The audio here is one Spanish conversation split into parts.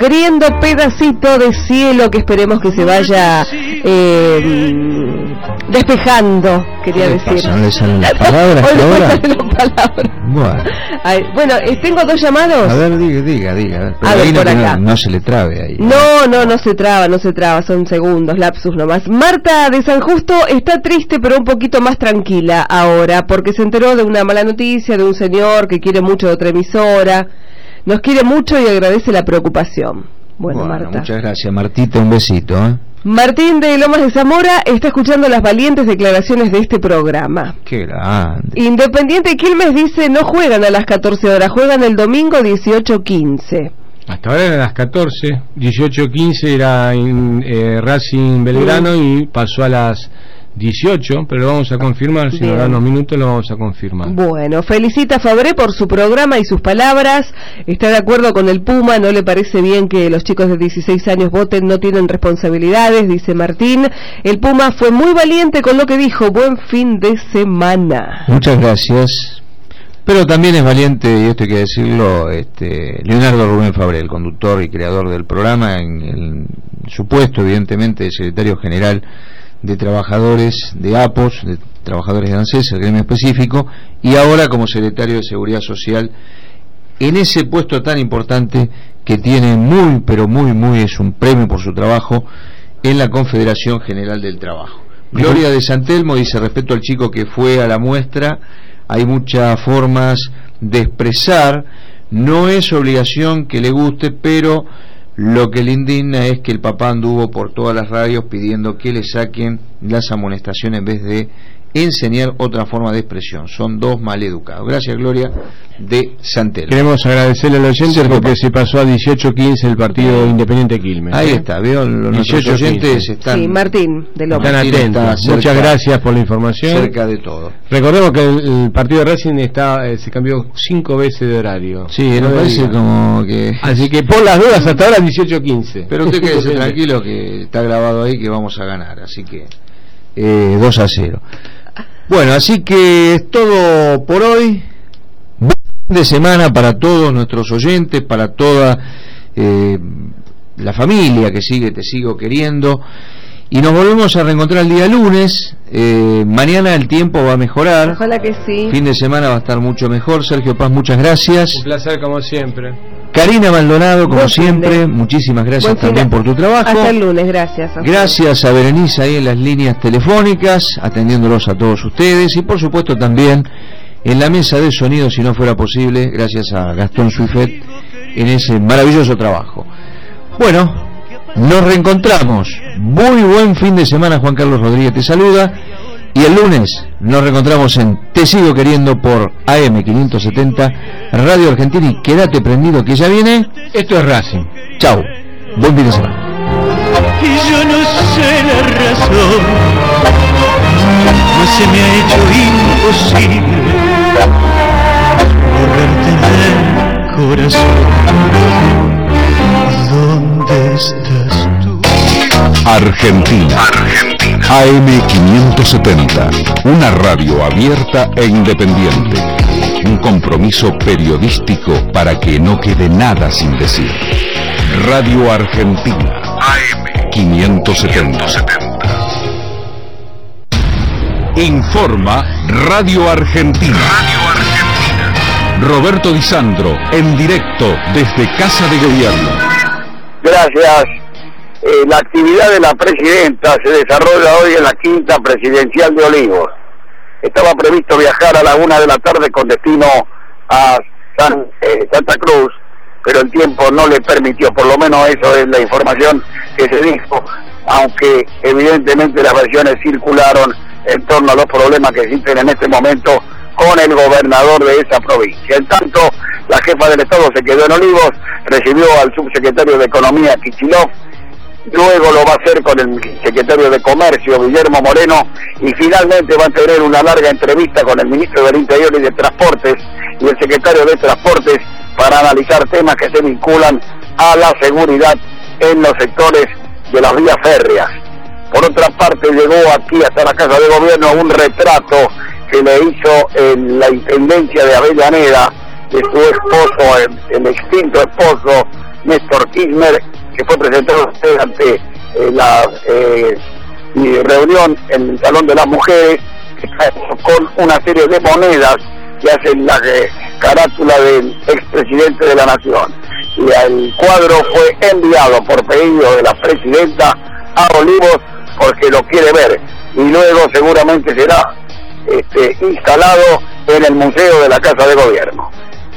queriendo pedacito de cielo que esperemos que se vaya eh, despejando, quería decir. ¿No le salen las palabras Hoy no me ahora? salen las palabras. Bueno, Ay, bueno, eh, tengo dos llamados. a ver, diga, diga, diga. A ver, por que no- acá. no se le trabe ahí. No, no, no se traba, no se traba, son segundos, lapsus nomás. Marta de San Justo está triste pero un poquito más tranquila ahora porque se enteró de una mala noticia de un señor que quiere mucho de otra emisora. Nos quiere mucho y agradece la preocupación. Bueno, Marta. muchas gracias, Martita, un besito. ¿eh? Martín de Lomas de Zamora está escuchando las valientes declaraciones de este programa. Qué grande. Independiente Quilmes dice no juegan a las 14 horas, juegan el domingo 18.15. Hasta ahora eran las 14, 18.15 era en, eh, Racing Belgrano y pasó a las 18, pero lo vamos a confirmar, si Bien. nos dan unos minutos lo vamos a confirmar. Bueno, felicita a Fabré por su programa y sus palabras. Está de acuerdo con el Puma, no le parece bien que los chicos de 16 años voten, no tienen responsabilidades, dice Martín. El Puma fue muy valiente con lo que dijo. Buen fin de semana. Muchas gracias. Pero también es valiente, y esto hay que decirlo, este, Leonardo Rubén Fabre, el conductor y creador del programa, en el supuesto, evidentemente, de secretario general de trabajadores de APOS, de trabajadores de ANSES, el gremio específico, y ahora como secretario de Seguridad Social, en ese puesto tan importante que tiene muy, pero muy, muy, es un premio por su trabajo, en la Confederación General del Trabajo. Gloria de Santelmo dice respecto al chico que fue a la muestra, hay muchas formas de expresar, no es obligación que le guste, pero lo que le indigna es que el papá anduvo por todas las radios pidiendo que le saquen las amonestaciones en vez de enseñar otra forma de expresión. Son dos maleducados. Gracias, Gloria de Santelmo. Queremos agradecerle al oyente Sí, porque papá. se pasó a 18.15 el partido Independiente Quilmes. Ahí ¿eh? está, veo, los nuestros 18, oyentes 15. están Sí, Martín de. Están está atentos. cerca- Muchas gracias por la información. cerca de todo. Recordemos que el, el partido de Racing está, eh, se cambió cinco veces de horario. Sí, me No parece como que... Así que por las dudas hasta ahora 18.15. Pero usted quédese tranquilo que está grabado ahí que vamos a ganar, así que eh, 2 a 0. Bueno, así que es todo por hoy. Buen fin de semana para todos nuestros oyentes, para toda eh, la familia que sigue Te Sigo Queriendo. Y nos volvemos a reencontrar el día lunes. Eh, mañana el tiempo va a mejorar. Ojalá que sí. Fin de semana va a estar mucho mejor. Sergio Paz, muchas gracias. Un placer como siempre. Karina Maldonado, como Buen fin siempre, de- muchísimas gracias Buen fin también de- por tu trabajo. Hasta el lunes, gracias. Gracias a Berenice ahí en las líneas telefónicas, atendiéndolos a todos ustedes y por supuesto también en la mesa de sonido, si no fuera posible, gracias a Gastón Suifet en ese maravilloso trabajo. Bueno, nos reencontramos. Muy buen fin de semana, Juan Carlos Rodríguez te saluda. Y el lunes nos reencontramos en Te Sigo Queriendo por AM570 Radio Argentina y quédate prendido que ya viene. Esto es Racing. Chau. Buen fin de semana. y yo no sé la razón, pues se me ha hecho imposible borrarte del corazón. ¿Dónde estás? Argentina. AM570. Una radio abierta e independiente. Un compromiso periodístico para que no quede nada sin decir. Radio Argentina. AM570. Informa Radio Argentina. Roberto Di Sandro, en directo desde Casa de Gobierno. Gracias. Eh, la actividad de la presidenta se desarrolla hoy en la quinta presidencial de Olivos. Estaba previsto viajar a la una de la tarde con destino a San- eh, Santa Cruz, pero el tiempo no le permitió, por lo menos eso es la información que se dijo, aunque evidentemente las versiones circularon en torno a los problemas que existen en este momento con el gobernador de esa provincia. En tanto, la jefa del Estado se quedó en Olivos, recibió al subsecretario de Economía, Kichilov, luego lo va a hacer con el secretario de Comercio, Guillermo Moreno, y finalmente va a tener una larga entrevista con el ministro del Interior y de Transportes y el secretario de Transportes para analizar temas que se vinculan a la seguridad en los sectores de las vías férreas. Por otra parte, llegó aquí hasta la Casa de Gobierno un retrato que le hizo en la Intendencia de Avellaneda de su esposo, el, el extinto esposo Néstor Kirchner, que fue presentado ante eh, la eh, reunión en el Salón de las Mujeres, con una serie de monedas que hacen la carátula del expresidente de la Nación. Y el cuadro fue enviado por pedido de la presidenta a Olivos porque lo quiere ver y luego seguramente será este, instalado en el Museo de la Casa de Gobierno.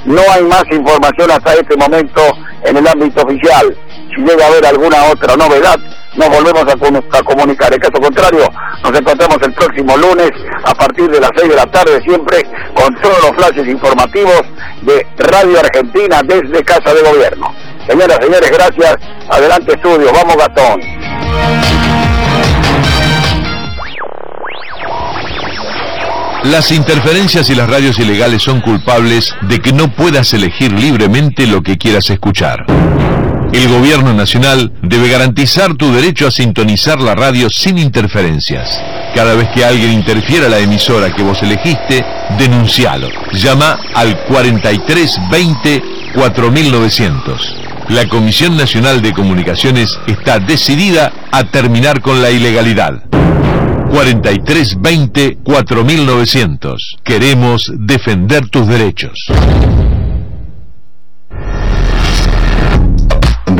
No hay más información hasta este momento en el ámbito oficial. Si llega a haber alguna otra novedad, nos volvemos a, comunicar. En caso contrario, nos encontramos el próximo lunes a partir de las 6 de la tarde, siempre con todos los flashes informativos de Radio Argentina desde Casa de Gobierno. Señoras, señores, gracias. Adelante, estudio. Vamos, Gatón. Las interferencias y las radios ilegales son culpables de que no puedas elegir libremente lo que quieras escuchar. El gobierno nacional debe garantizar tu derecho a sintonizar la radio sin interferencias. Cada vez que alguien interfiera la emisora que vos elegiste, denuncialo. Llama al 4320 4900. La Comisión Nacional de Comunicaciones está decidida a terminar con la ilegalidad. 4320 4900. Queremos defender tus derechos.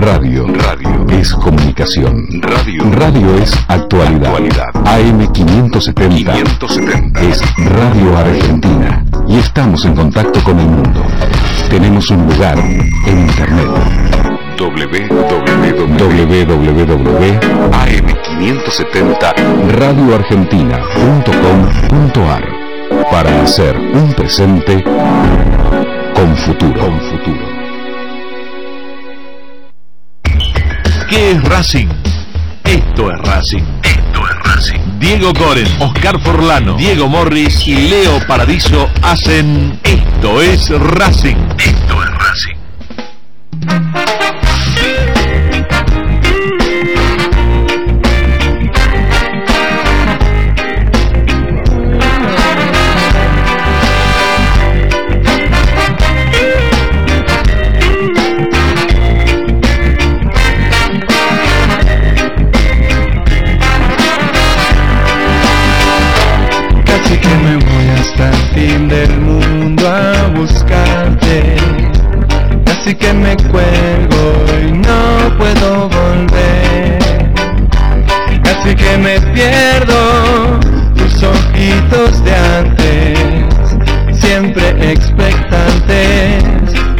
Radio. Radio es comunicación. Radio. Radio es actualidad. AM 570, 570 es Radio Argentina. Y estamos en contacto con el mundo. Tenemos un lugar en Internet www.am570radioargentina.com.ar para hacer un presente con futuro. Con futuro. ¿Qué es Racing? Esto es Racing. Esto es Racing. Diego Coren, Oscar Forlano, Diego Morris y Leo Paradiso hacen Esto es Racing. Esto es Racing. Que me cuelgo y no puedo volver. Así que me pierdo tus ojitos de antes, siempre expectantes,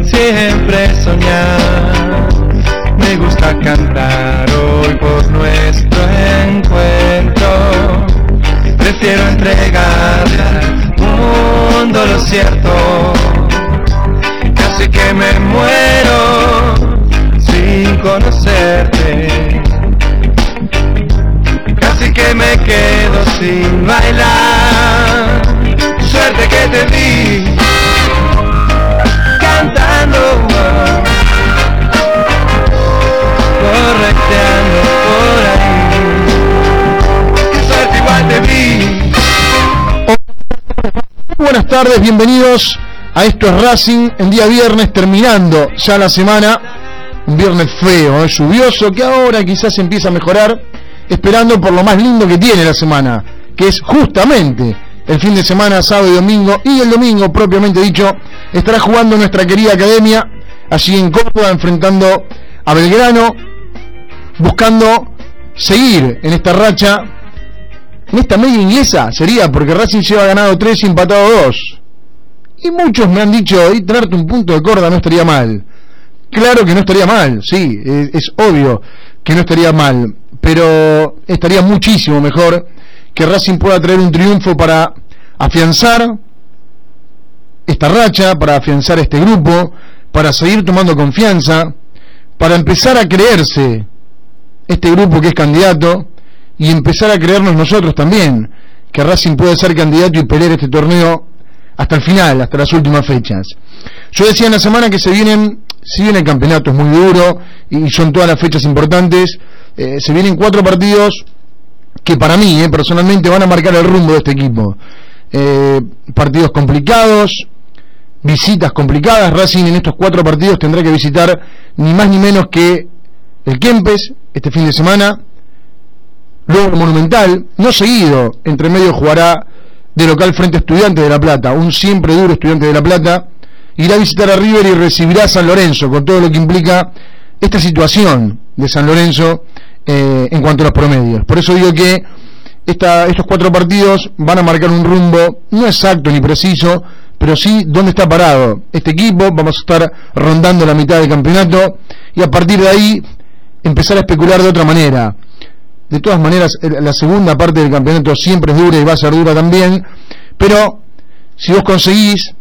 siempre soñar. Me gusta cantar hoy por nuestro tardes, bienvenidos a esto es Racing en día viernes, terminando ya la semana. Un viernes feo, ¿eh? lluvioso, que ahora quizás empieza a mejorar, esperando por lo más lindo que tiene la semana, que es justamente el fin de semana, sábado y domingo, y el domingo, propiamente dicho, estará jugando nuestra querida academia, allí en Córdoba, enfrentando a Belgrano, buscando seguir en esta racha en esta media inglesa sería porque Racing lleva ganado 3 y empatado 2. Y muchos me han dicho, y traerte un punto de corda no estaría mal. Claro que no estaría mal, sí, es, obvio que no estaría mal, pero estaría muchísimo mejor que Racing pueda traer un triunfo para afianzar esta racha, para afianzar este grupo, para seguir tomando confianza, para empezar a creerse este grupo que es candidato y empezar a creernos nosotros también que Racing puede ser candidato y pelear este torneo hasta el final, hasta las últimas fechas. Yo decía en la semana que se vienen, si bien el campeonato es muy duro y son todas las fechas importantes, eh, se vienen cuatro partidos que para mí, eh, personalmente, van a marcar el rumbo de este equipo. Eh, partidos complicados, visitas complicadas. Racing en estos cuatro partidos tendrá que visitar ni más ni menos que el Kempes este fin de semana, luego Monumental, no seguido, entre medio jugará de local frente a Estudiantes de La Plata, un siempre duro Estudiante de La Plata, irá a visitar a River y recibirá a San Lorenzo, con todo lo que implica esta situación de San Lorenzo eh, en cuanto a los promedios. Por eso digo que estos cuatro partidos van a marcar un rumbo no exacto ni preciso, pero sí dónde está parado este equipo. Vamos a estar rondando la mitad del campeonato y a partir de ahí empezar a especular de otra manera. De todas maneras, la segunda parte del campeonato siempre es dura y va a ser dura también, pero si vos conseguís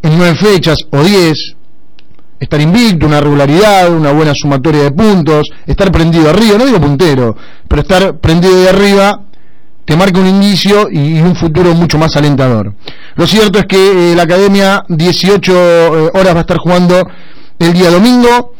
en nueve fechas o diez estar invicto, una regularidad, una buena sumatoria de puntos, estar prendido arriba, no digo puntero, pero estar prendido de arriba te marca un inicio y un futuro mucho más alentador. Lo cierto es que eh, la academia 18 eh, horas va a estar jugando el día domingo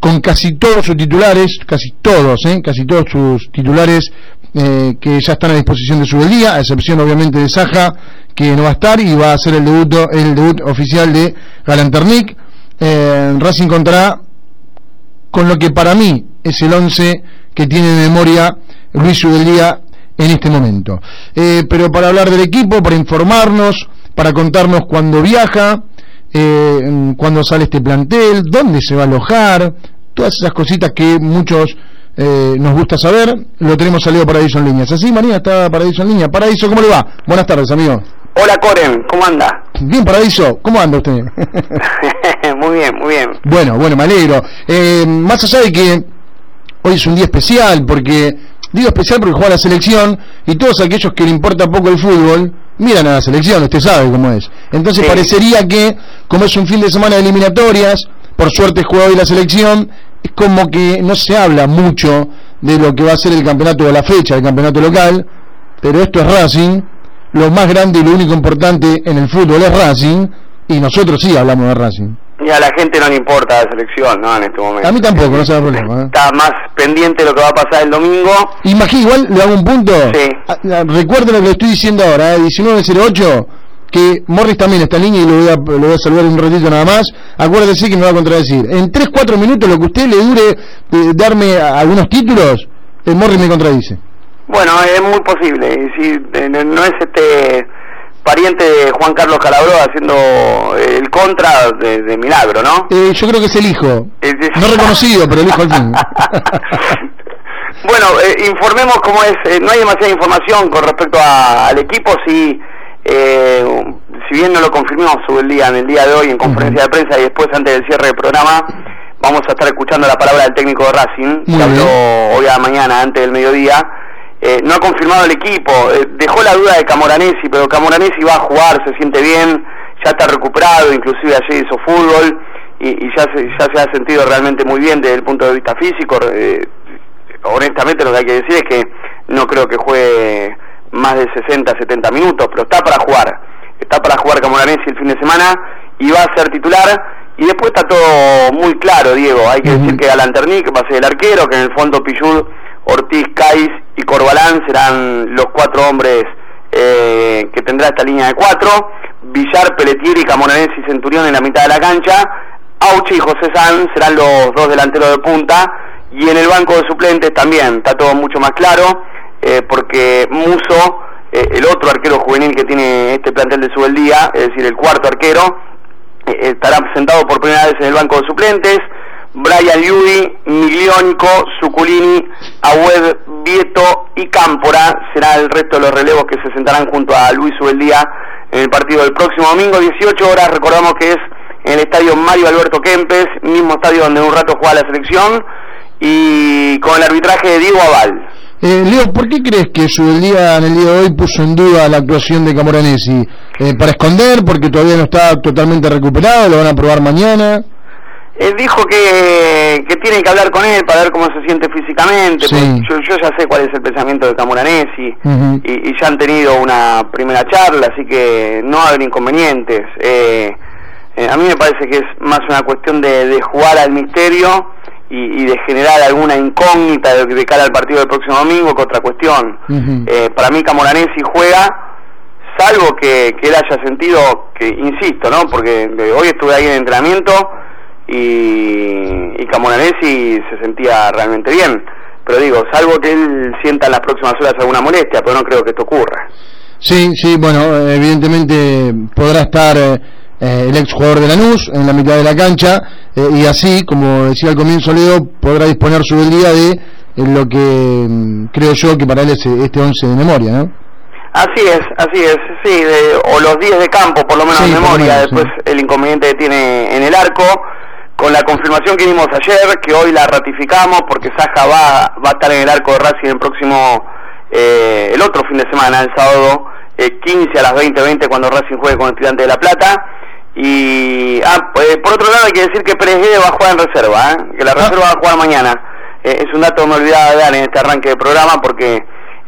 con casi todos sus titulares, casi todos, eh, casi todos sus titulares que ya están a disposición de su a excepción obviamente de Saja, que no va a estar y va a ser el debut, el debut oficial de Galanternic eh, Racing contará con lo que para mí es el 11 que tiene en memoria Luis Ubeldía en este momento. Eh, pero para hablar del equipo, para informarnos, para contarnos cuándo viaja, eh, cuándo sale este plantel, dónde se va a alojar, todas esas cositas que muchos eh, nos gusta saber, lo tenemos salido Paraíso en línea. ¿Así, María? ¿Está Paraíso en línea? Paraíso, ¿cómo le va? Buenas tardes, amigo. Hola, Coren, ¿cómo anda? Bien, Paraíso, ¿cómo anda usted? muy bien, muy bien. Bueno, bueno, me alegro. Eh, más allá de que hoy es un día especial, porque, digo especial porque juega la selección, y todos aquellos que le importa poco el fútbol, miran a la selección, usted sabe cómo es. Entonces parecería que, como es un fin de semana de eliminatorias, por suerte juega hoy la selección, es como que no se habla mucho de lo que va a ser el campeonato de la fecha, el campeonato local, pero esto es Racing, lo más grande y lo único importante en el fútbol es Racing, y nosotros sí hablamos de Racing. Y a la gente no le importa la selección, ¿no? En este momento. A mí tampoco, no se da problema. ¿eh? Está más pendiente de lo que va a pasar el domingo. Imagínate, igual le hago un punto. Sí. Ah, recuerden lo que estoy diciendo ahora, ¿eh? 1908 que Morris también está en línea y lo voy a, lo voy a saludar un ratito nada más. Acuérdese que me va a contradecir. En 3-4 minutos, lo que usted le dure eh, darme algunos títulos, eh, Morris me contradice. Bueno, es muy posible. Si eh, no es este pariente de Juan Carlos Calabró haciendo el contra de, milagro, ¿no? yo creo que es el hijo. no reconocido, pero el hijo al fin. bueno, informemos cómo es. no hay demasiada información con respecto al equipo. Si eh, si bien no lo confirmamos el día, en el día de hoy en conferencia de prensa y después antes del cierre del programa, vamos a estar escuchando la palabra del técnico de Racing, que habló hoy a la mañana, antes del mediodía. Eh, no ha confirmado el equipo, eh, dejó la duda de Camoranesi, pero Camoranesi va a jugar, se siente bien, ya está recuperado, inclusive ayer hizo fútbol y, ya, se, ya se ha sentido realmente muy bien desde el punto de vista físico. Eh, honestamente lo que hay que decir es que no creo que juegue más de 60, 70 minutos, pero está para jugar. Está para jugar Camoranesi el fin de semana y va a ser titular. Y después está todo muy claro, Diego. Hay que decir que Galanternic va a ser el arquero, que en el fondo Pillud, Ortiz, Caiz y Corbalán serán los cuatro hombres eh, que tendrá esta línea de cuatro. Villar, Pelletieri, Camoranesi y Centurión en la mitad de la cancha. Auchi y José Sanz serán los dos delanteros de punta. Y en el banco de suplentes también está todo mucho más claro. Eh, porque Muso, eh, el otro arquero juvenil que tiene este plantel de Subeldía, es decir, el cuarto arquero, estará sentado por primera vez en el banco de suplentes. Brian Liudi, Migliónico, Suculini, Agüed, Vieto y Cámpora será el resto de los relevos que se sentarán junto a Luis Subeldía en el partido del próximo domingo, 18 horas, recordamos que es en el estadio Mario Alberto Kempes, mismo estadio donde un rato juega la selección, y con el arbitraje de Diego Aval. Eh, Leo, ¿por qué crees que su día, en el día de hoy puso en duda la actuación de Camoranesi? Eh, ¿Para esconder? ¿Porque todavía no está totalmente recuperado? ¿Lo van a probar mañana? Él dijo que, que tienen que hablar con él para ver cómo se siente físicamente. Yo, yo, ya sé cuál es el pensamiento de Camoranesi y, ya han tenido una primera charla, así que no hay inconvenientes. Eh, eh, a mí me parece que es más una cuestión de, de jugar al misterio y, de generar alguna incógnita de, cara al partido del próximo domingo que otra cuestión. eh, para mí Camoranesi juega, salvo que, que él haya sentido, que insisto, ¿no? Porque hoy estuve ahí en entrenamiento y, y Camoranesi se sentía realmente bien. Pero digo, salvo que él sienta en las próximas horas alguna molestia, pero no creo que esto ocurra. Sí, sí, bueno, evidentemente podrá estar eh, el ex jugador de Lanús en la mitad de la cancha eh, y así, como decía al comienzo Leo, podrá disponer su día de lo que mm, creo yo que para él es este 11 de memoria, ¿no? Así es, así es, sí, o los 10 de campo, por lo menos de memoria, después el inconveniente que tiene en el arco, con la confirmación que dimos ayer, que hoy la ratificamos, porque Saja va, va a estar en el arco de Racing el próximo, eh, el otro fin de semana, el sábado eh, 15 a las 20.20, cuando Racing juegue con el Estudiante de La Plata. Y, ah, pues, por otro lado hay que decir que Pérez va a jugar en reserva, ¿eh? que la ah. reserva va a jugar mañana. Eh, es un dato que me olvidaba de dar en este arranque de programa, porque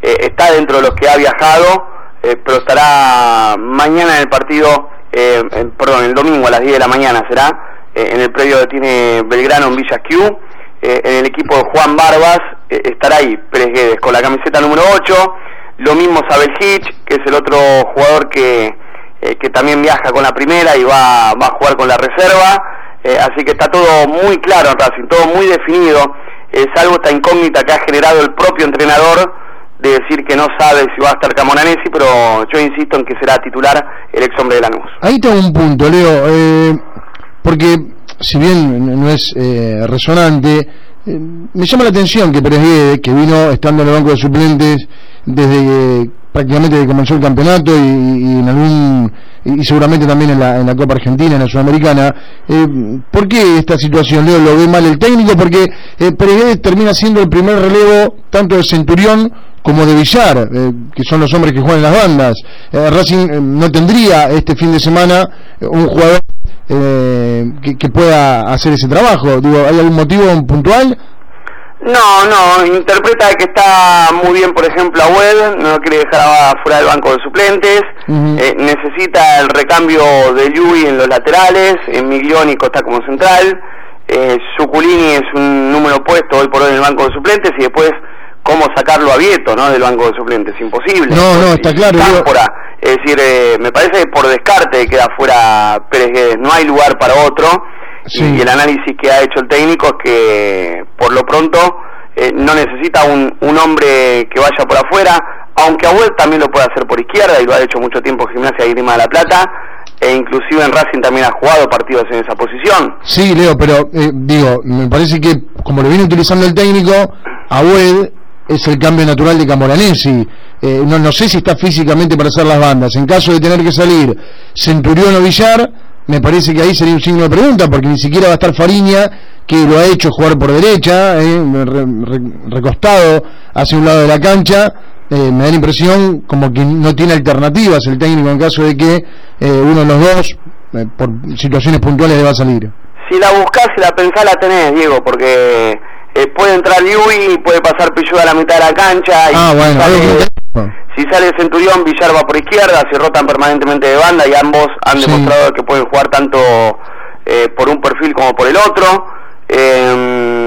eh, está dentro de los que ha viajado, eh, pero estará mañana en el partido, eh, perdón, el domingo a las 10 de la mañana será, en el predio que tiene Belgrano en Villa Q. en el equipo de Juan Barbas estará ahí Pérez Guedes con la camiseta número 8, lo mismo Sabel Hitch, que es el otro jugador que, que también viaja con la primera y va, va a jugar con la reserva. así que está todo muy claro en Racing, todo muy definido, salvo esta incógnita que ha generado el propio entrenador de decir que no sabe si va a estar Camonanesi, pero yo insisto en que será titular el ex hombre de Lanús. Ahí tengo un punto, Leo, eh, porque si bien no es eh, resonante, eh, me llama la atención que Pérez que vino estando en el banco de suplentes desde prácticamente que comenzó el campeonato y, en algún y seguramente también en la, en la Copa Argentina, en la Sudamericana. Eh, ¿Por qué esta situación, Leo, lo ve mal el técnico? Porque eh, Pérez termina siendo el primer relevo tanto de Centurión como de Villar, eh, que son los hombres que juegan en las bandas. Eh, Racing eh, no tendría este fin de semana un jugador que, que, pueda hacer ese trabajo. Digo, ¿hay algún motivo puntual? No, no, interpreta que está muy bien, por ejemplo, a Web, no quiere dejar fuera del banco de suplentes, necesita el recambio de Yui en los laterales, en Migliónico está como central, eh, Suculini es un número puesto hoy por hoy en el banco de suplentes y después cómo sacarlo abierto ¿no? del banco de suplentes, imposible. No, no, está claro. Es decir, eh, me parece que por descarte queda fuera Pérez Guedes, no hay lugar para otro. Y el análisis que ha hecho el técnico es que por lo pronto eh, no necesita un, un hombre que vaya por afuera, aunque Abuel también lo puede hacer por izquierda y lo ha hecho mucho tiempo en Gimnasia y Grima de la Plata, e inclusive en Racing también ha jugado partidos en esa posición. Sí, Leo, pero eh, digo, me parece que como lo viene utilizando el técnico, Abuel es el cambio natural de Camoranesi. Eh, no, no sé si está físicamente para hacer las bandas. En caso de tener que salir Centurión o Villar, me parece que ahí sería un signo de pregunta, porque ni siquiera va a estar Fariña, que lo ha hecho jugar por derecha, eh, recostado hacia un lado de la cancha. Eh, me da la impresión como que no tiene alternativas el técnico en caso de que uno de los dos, por situaciones puntuales, le va a salir. Si la buscas, si la pensás, la tenés, Diego, porque eh, puede entrar Liui, puede pasar Pilluda a la mitad de la cancha. Y ah, bueno, si, sale, Centurión, Villar va por izquierda, se rotan permanentemente de banda y ambos han demostrado que pueden jugar tanto eh, por un perfil como por el otro. Eh,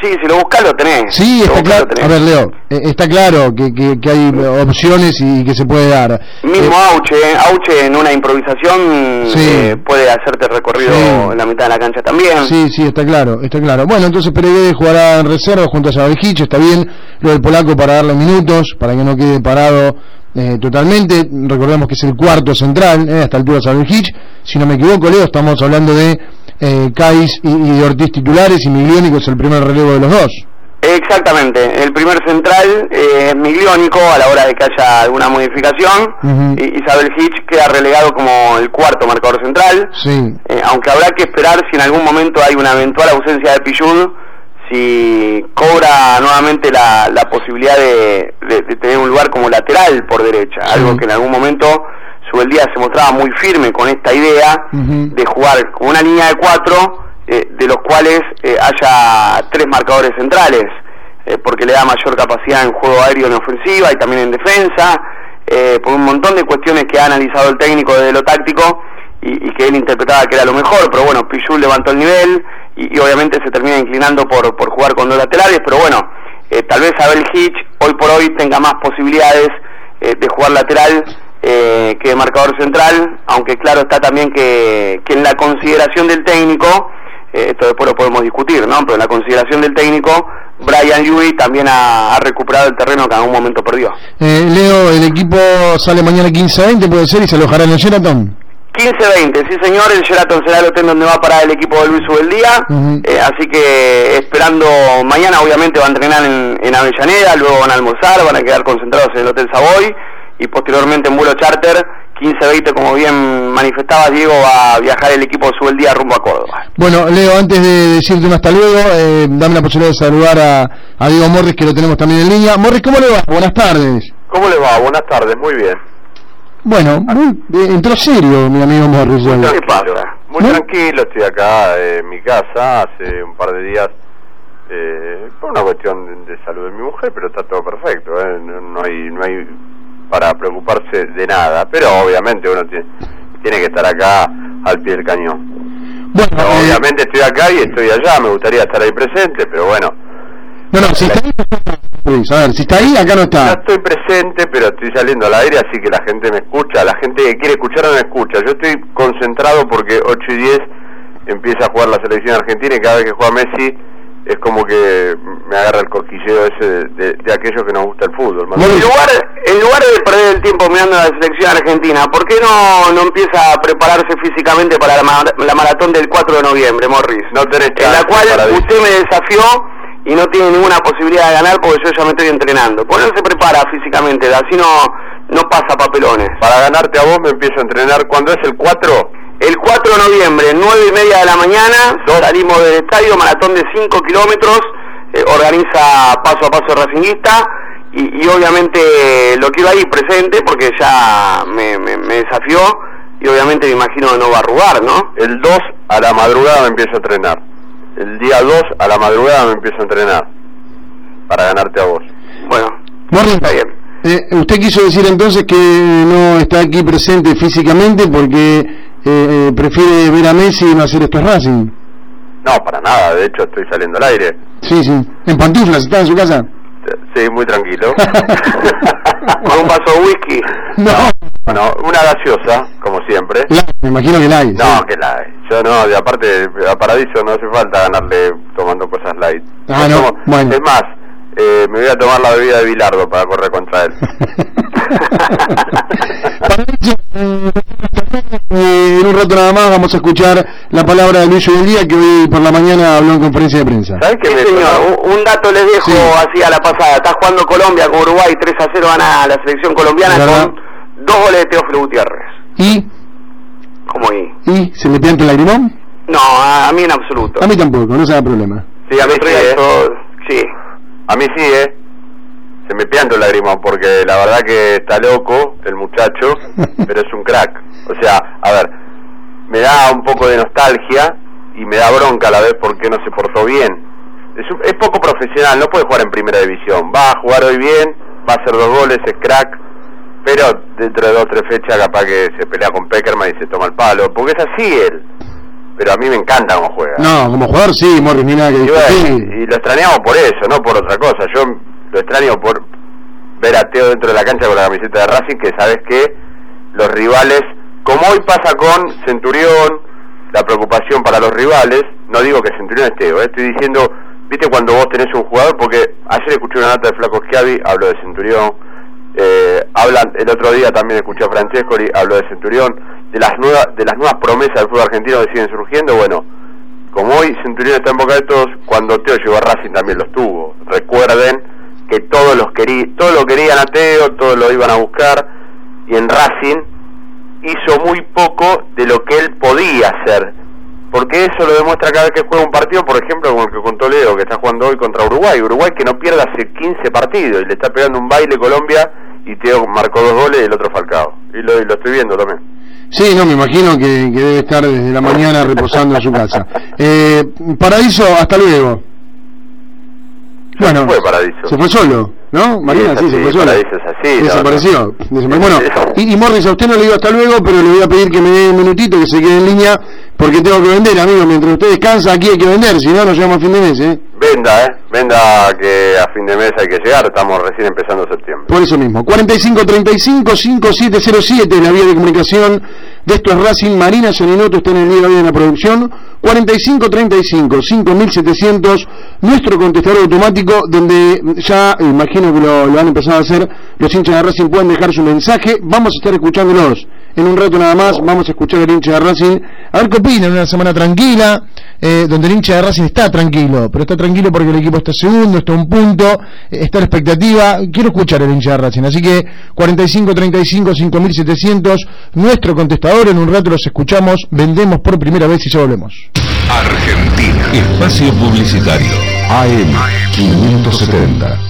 sí, si lo buscas lo tenés. Sí, está claro. A ver, Leo, eh, está claro que, que, hay opciones y que se puede dar. Mismo eh, Auche, eh, Auche en una improvisación puede hacerte recorrido en la mitad de la cancha también. Sí, sí, está claro, está claro. Bueno, entonces Peregué jugará en reserva junto a Sabajich, está bien lo del polaco para darle minutos, para que no quede parado totalmente. Recordemos que es el cuarto central, eh, a esta altura Hitch. Si no me equivoco, Leo, estamos hablando de eh, y, de Ortiz titulares y Migliónico es el primer relevo de los dos. Exactamente, el primer central eh, es Migliónico a la hora de que haya alguna modificación. Y Isabel Hitch queda relegado como el cuarto marcador central, sí. Eh, aunque habrá que esperar si en algún momento hay una eventual ausencia de Pillud, si cobra nuevamente la, la posibilidad de, tener un lugar como lateral por derecha, algo que en algún momento día se mostraba muy firme con esta idea de jugar con una línea de cuatro, eh, de los cuales eh, haya tres marcadores centrales, eh, porque le da mayor capacidad en juego aéreo en ofensiva y también en defensa, por un montón de cuestiones que ha analizado el técnico desde lo táctico y, que él interpretaba que era lo mejor, pero bueno, Pichul levantó el nivel y, obviamente se termina inclinando por, por jugar con dos laterales, pero bueno, tal vez Abel Hitch hoy por hoy tenga más posibilidades de jugar lateral eh, que marcador central, aunque claro está también que, que en la consideración del técnico, eh, esto después lo podemos discutir, ¿no? Pero en la consideración del técnico, Brian Lewis también ha, ha recuperado el terreno que en algún momento perdió. Eh, Leo, el equipo sale mañana 15-20, puede ser, y se alojará en el Sheraton. 15-20, sí señor, el Sheraton será el hotel donde va a parar el equipo de Luis Ubeldía, Ujú. eh, así que esperando, mañana obviamente va a entrenar en, en Avellaneda, luego van a almorzar, van a quedar concentrados en el Hotel Savoy y posteriormente en vuelo charter, 15-20 como bien manifestaba Diego, va a viajar el equipo de Ubeldía rumbo a Córdoba. Bueno, Leo, antes de decirte un hasta luego, eh, dame la posibilidad de saludar a, a Diego Morris, que lo tenemos también en línea. Morris, ¿cómo le va? Buenas tardes. ¿Cómo le va? Buenas tardes, muy bien. Bueno, muy- eh, entró serio mi amigo Morris. hoy. ¿Qué pasa? Muy tranquilo, estoy acá eh, en mi casa hace un par de días eh, por una cuestión de, de salud de mi mujer, pero está todo perfecto, eh, no, no hay no hay para preocuparse de nada, pero obviamente uno tiene, tiene que estar acá al pie del cañón. Bueno, Pero eh, obviamente estoy acá y estoy allá, me gustaría estar ahí presente, pero bueno, no, no, si está ahí, Morris, a ver, si está ahí, acá no está. estoy presente, pero estoy saliendo al aire, así que la gente me escucha, la gente que quiere escuchar no me escucha. Yo estoy concentrado porque 8 y 10 empieza a jugar la selección argentina y cada vez que juega Messi es como que me agarra el cosquilleo ese de, de, de aquellos que nos gusta el fútbol. más En lugar, en lugar de perder el tiempo mirando a la selección argentina, ¿por qué no, no empieza a prepararse físicamente para la, ma- la maratón del 4 de noviembre, Morris? No tenés en la cual usted me desafió y no tiene ninguna posibilidad de ganar porque yo ya me estoy entrenando. ¿Por qué no se prepara físicamente? Así no, no pasa papelones. Para ganarte a vos me empiezo a entrenar. ¿Cuándo es el 4? El 4 de noviembre, 9 y media de la mañana, salimos del estadio, maratón de 5 kilómetros, eh, organiza paso a paso Racinguista y, y obviamente lo quiero ahí presente porque ya me, me, me desafió y obviamente me imagino que no va a arrugar, ¿no? El 2 a la madrugada me empiezo a entrenar. El día 2 a la madrugada me empiezo a entrenar. Para ganarte a vos. Bueno, está bien. eh, usted quiso decir entonces que no está aquí presente físicamente porque eh, eh, prefiere ver a Messi y no hacer estos Racing. No, para nada. De hecho, estoy saliendo al aire. Sí, sí. En pantuflas, está en su casa. Sí, muy tranquilo. Con un vaso de whisky. No, bueno, una gaseosa, como siempre. la- me imagino que la hay. No, sí. que la Yo no, de aparte, a Paradiso no hace falta ganarle tomando cosas light. Ah, no, bueno. Es más, eh, me voy a tomar la bebida de Bilardo para correr contra él. Eh, en un rato nada más vamos a escuchar la palabra de Luis del día que hoy por la mañana habló en conferencia de prensa. ¿Sabes qué Sí, señor, un, un dato les dejo Sí. así a la pasada. Está jugando Colombia con Uruguay 3 a 0 gana la selección colombiana verdad. con dos goles de Teófilo Gutiérrez. ¿Y? ¿Cómo ahí? ¿Y? ¿Se le pianta el lagrimón? No, a, a mí en absoluto. A mí tampoco, no se da problema. Sí, a mí sí, eh. sí. A mí sí, ¿eh? Se me pianta el lagrimón porque la verdad que está loco el muchacho, pero es un crack. O sea, a ver, me da un poco de nostalgia y me da bronca a la vez porque no se portó bien. Es, un- es poco profesional, no puede jugar en primera división. Va a jugar hoy bien, va a hacer dos goles, es crack, pero dentro de dos o tres fechas capaz que se pelea con Peckerman y se toma el palo, porque es así él. Pero a mí me encanta cómo juega. No, como jugador sí, Morris, ni nada que Y, bueno, y lo extrañamos por eso, no por otra cosa. Yo lo extraño por ver a Teo dentro de la cancha con la camiseta de Racing, que sabes que los rivales, como hoy pasa con Centurión, la preocupación para los rivales, no digo que Centurión es Teo, eh, estoy diciendo, viste cuando vos tenés un jugador, porque ayer escuché una nota de Flaco Schiavi, hablo de Centurión, eh, hablan el otro día también escuché a Francescoli, habló de Centurión, de las nuevas de las nuevas promesas del fútbol argentino que siguen surgiendo, bueno, como hoy Centurión está en boca de todos, cuando Teo llegó a Racing también los tuvo. Recuerden que todos los querí, todos lo querían a Teo, todos lo iban a buscar y en Racing hizo muy poco de lo que él podía hacer. Porque eso lo demuestra cada vez que juega un partido, por ejemplo, como el que contó Leo, que está jugando hoy contra Uruguay. Uruguay que no pierde hace 15 partidos y le está pegando un baile Colombia y Teo marcó dos goles y el otro Falcao. Y lo, y lo estoy viendo también. Sí, no, me imagino que, que debe estar desde la mañana reposando en su casa. Eh, Paradiso, hasta luego. Bueno, fue Paradiso. se fue solo, ¿no? Marina, Sí, se fue solo. Así, no, Desapareció. no. Desapare- Bueno, y, y Morris, a usted no le digo hasta luego, pero le voy a pedir que me dé un minutito, que se quede en línea, porque tengo que vender, amigo. Mientras usted descansa, aquí hay que vender, si no, nos llevamos a fin de mes, ¿eh? Venda, ¿eh? Venda que a fin de mes hay que llegar, estamos recién empezando septiembre. Por eso mismo, 4535-5707, la vía de comunicación de esto es Racing. Marina Saninoto está en el día de hoy en la producción. 4535-5700, nuestro contestador automático, donde ya imagino que lo, lo han empezado a hacer, los hinchas de Racing pueden dejar su mensaje. Vamos a estar escuchándolos en un rato nada más. Vamos a escuchar al hincha de Racing. A ver qué opina en una semana tranquila, eh, donde el hincha de Racing está tranquilo, pero está tranquilo porque el equipo está segundo, está un punto, eh, está la expectativa. Quiero escuchar al hincha de Racing. Así que 4535-5700, nuestro contestador. En un rato los escuchamos, vendemos por primera vez y ya volvemos. Argentina. Espacio Publicitario. AM 570.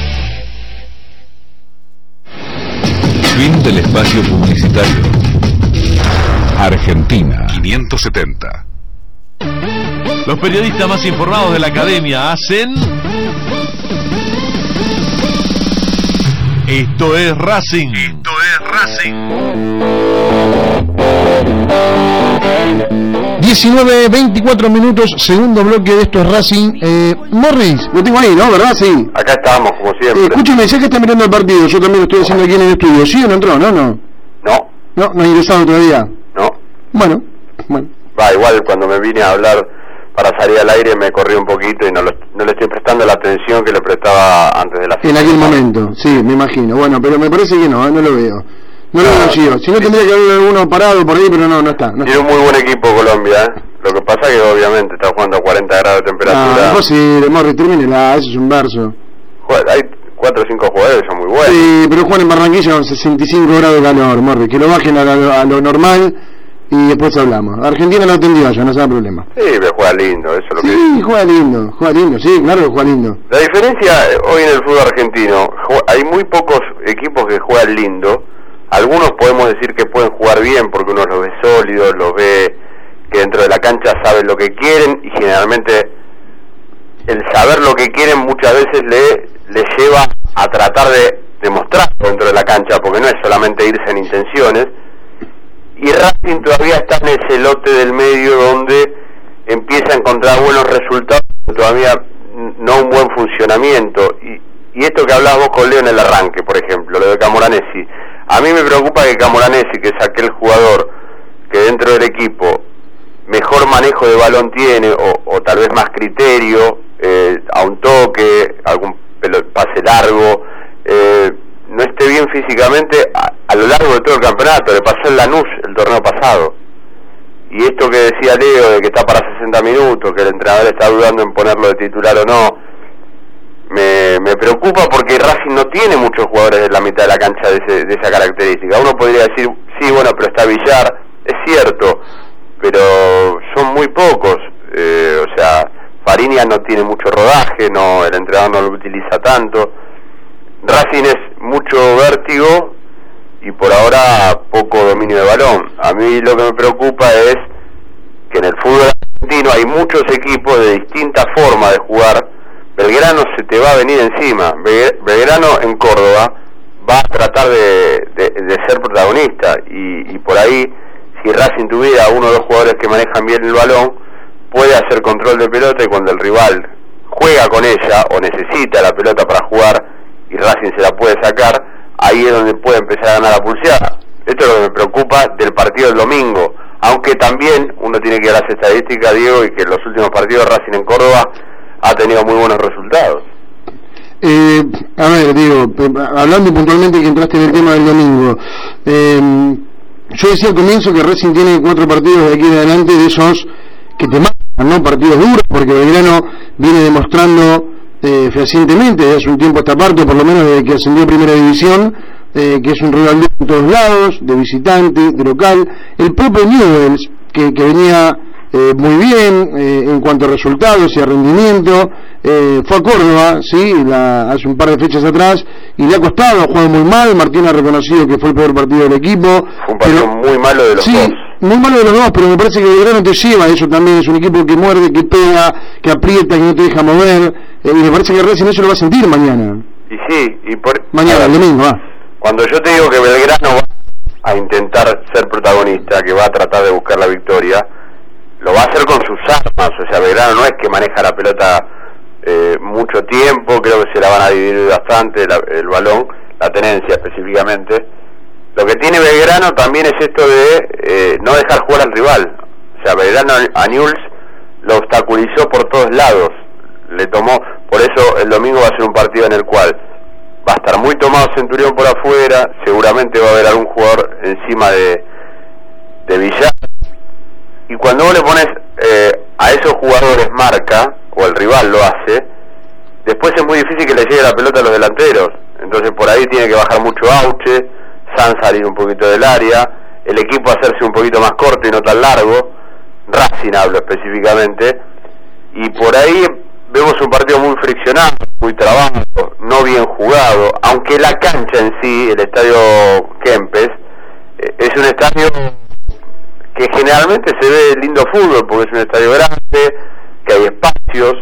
Fin del espacio publicitario. Argentina 570. Los periodistas más informados de la academia hacen... Esto es Racing. Esto es Racing. 19, 24 minutos, segundo bloque de esto es Racing. Eh, Morris, lo tengo ahí, ¿no? ¿Verdad? Sí. Acá estamos, como siempre. Eh, escúcheme, sé que está mirando el partido, yo también lo estoy haciendo aquí en el estudio. ¿Sí o no entró? No, no. No, No, no ha ingresado todavía. no. Bueno, bueno. Va, igual cuando me vine a hablar para salir al aire me corrí un poquito y no, lo- no le estoy prestando la atención que le prestaba antes de la En aquel momento, sí, me imagino. Bueno, pero me parece que no, eh, no lo veo. No lo veo yo. Si no tendría que haber alguno parado por ahí, pero no, no está. No Tiene un muy buen equipo Colombia, ¿eh? Lo que pasa que obviamente está jugando a 40 grados de Ah, temperatura. imposible, Morris, termínela, eso es un verso. Juega- Hay 4 o 5 jugadores son muy buenos. Sí, pero juegan en Barranquilla con 65 grados de calor, Morris. Que lo bajen a, la- a lo normal y después hablamos. Argentina lo atendió ya, no se da problema. Sí, pero juega lindo, eso es lo que... Sí, juega lindo, juega lindo, sí, claro que juega lindo. La diferencia eh, hoy en el fútbol argentino, hay muy pocos equipos que juegan lindo. Algunos podemos decir que pueden jugar bien porque uno los ve sólidos, los ve que dentro de la cancha saben lo que quieren y generalmente el saber lo que quieren muchas veces le, le lleva a tratar de demostrarlo dentro de la cancha porque no es solamente irse en intenciones. Y Racing todavía está en ese lote del medio donde empieza a encontrar buenos resultados, pero todavía no un buen funcionamiento. Y, y esto que hablabas vos con Leo en el arranque, por ejemplo, lo de Camoranesi, preocupa que Camoranesi, que es aquel jugador que dentro del equipo mejor manejo de balón tiene o, tal vez más criterio, eh, a un toque, algún pase largo, eh, no esté bien físicamente a, lo largo de todo el campeonato. Le pasó el Lanús el torneo pasado. Y esto que decía Leo de que está para 60 minutos, que el entrenador está dudando en ponerlo de titular o no, me, me preocupa porque Racing no tiene muchos jugadores de la mitad de la cancha de, de característica. Uno podría decir, sí, bueno, pero está Villar, es cierto, pero son muy pocos. Eh, o sea, Farinia no tiene mucho rodaje, no el entrenador no lo utiliza tanto. Racing es mucho vértigo y por ahora poco dominio de balón. A mí lo que me preocupa es que en el fútbol argentino hay muchos equipos de distintas formas de jugar. Belgrano se te va a venir encima. Belgrano en Córdoba va a tratar de, y, por ahí, si Racing tuviera uno o dos jugadores que manejan bien el balón, puede hacer control de pelota y cuando el rival juega con ella o necesita la pelota para jugar y Racing se la puede sacar, ahí es donde puede empezar a ganar la pulseada. Esto es lo que me preocupa del partido del domingo, aunque también uno tiene que ver las estadísticas, Diego, y que en los últimos partidos Racing en Córdoba ha tenido muy buenos resultados. Eh, a ver, Diego, hablando puntualmente que entraste en el tema del domingo, eh, yo decía al comienzo que Racing tiene cuatro partidos de aquí en adelante de esos que te matan, ¿no? Partidos duros, porque Belgrano viene demostrando eh, fehacientemente hace un tiempo esta parte, por lo menos desde que ascendió a Primera División, eh, que es un rival de todos lados, de visitante, de local. El propio Newells, que, que venía eh, muy bien eh, en cuanto a resultados y a rendimiento. Eh, fue a Córdoba, sí, la, hace un par de fechas atrás y le ha costado, jugado muy mal. Martín ha reconocido que fue el peor partido del equipo. Fue un partido muy malo de los sí, Muy malo de los dos, pero me parece que Belgrano te lleva eso también. Es un equipo que muerde, que pega, que aprieta, que no te deja mover. y me parece que Racing eso lo va a sentir mañana. Y sí, y por... Mañana, el domingo, va. Cuando yo te digo que Belgrano va a intentar ser protagonista, que va a tratar de buscar la victoria, lo va a hacer con sus armas, o sea, Belgrano no es que maneja la pelota eh, mucho tiempo, creo que se la van a dividir bastante el balón, la tenencia específicamente. Lo que tiene Belgrano también es esto de eh, no dejar jugar al rival. O sea, Belgrano a Newell's lo obstaculizó por todos lados. Le tomó, por eso el domingo va a ser un partido en el cual va a estar muy tomado Centurión por afuera, seguramente va a haber algún jugador encima de, de Villar, y cuando vos le pones eh, a esos jugadores marca, o el rival lo hace, después es muy difícil que le llegue la pelota a los delanteros. Entonces por ahí tiene que bajar mucho Auche, San salir un poquito del área, el equipo hacerse un poquito más corto y no tan largo, Racing hablo específicamente, y por ahí vemos un partido muy friccionado, muy trabajo, no bien jugado, aunque la cancha en sí, el estadio Kempes, eh, es un estadio que generalmente se ve lindo fútbol porque es un estadio grande, que hay espacios,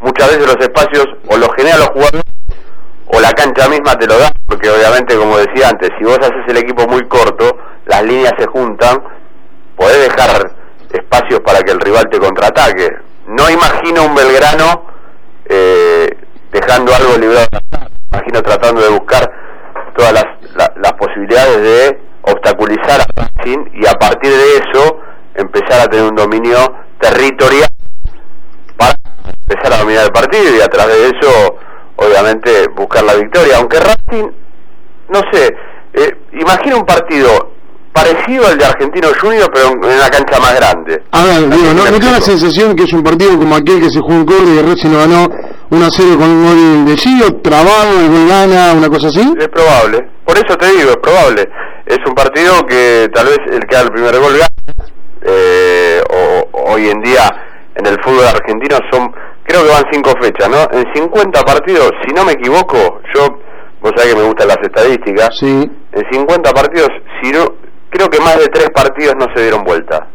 muchas veces los espacios o los generan los jugadores o la cancha misma te lo da, porque obviamente como decía antes, si vos haces el equipo muy corto, las líneas se juntan, podés dejar espacios para que el rival te contraataque. No imagino un Belgrano eh, dejando algo librado, imagino tratando de buscar todas las, las posibilidades de obstaculizar a Racing y a partir de eso empezar a tener un dominio territorial para empezar a dominar el partido y a través de eso obviamente buscar la victoria. Aunque Racing no sé eh, imagina un partido parecido al de Argentino Junior, pero en una cancha más grande. A ver, digo, ¿no, ¿no la sensación que es un partido como aquel que se jugó en Córdoba y Racing lo ganó 1 0 con un gol de Gio, trabado, el gol gana, una cosa así? Es probable, por eso te digo, es probable. Es un partido que tal vez el que haga el primer gol gana, eh, o, hoy en día en el fútbol argentino son, creo que van cinco fechas, ¿no? En 50 partidos, si no me equivoco, yo, vos sabés que me gustan las estadísticas, sí. en 50 partidos, si no, creo que más de tres partidos no se dieron vuelta.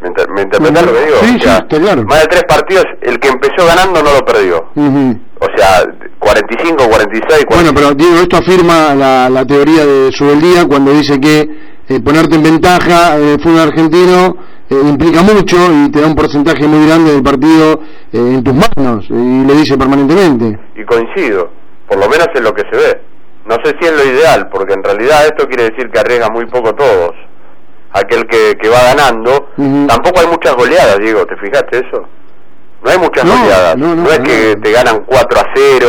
¿Me, interpretas lo que digo? Sí, claro. Más de tres partidos, el que empezó ganando no lo perdió. O sea, 45, 46... Bueno, pero Diego, esto afirma la, la teoría de Subeldía cuando dice que eh, ponerte en ventaja en el fútbol argentino eh, implica mucho y te da un porcentaje muy grande del partido eh, en tus manos, y le dice permanentemente. Y coincido, por lo menos en lo que se ve no sé si es lo ideal, porque en realidad esto quiere decir que arriesga muy poco todos. Aquel que, que va ganando, tampoco hay muchas goleadas, Diego, ¿te fijaste eso? No hay muchas goleadas, no, es que te ganan 4 a 0,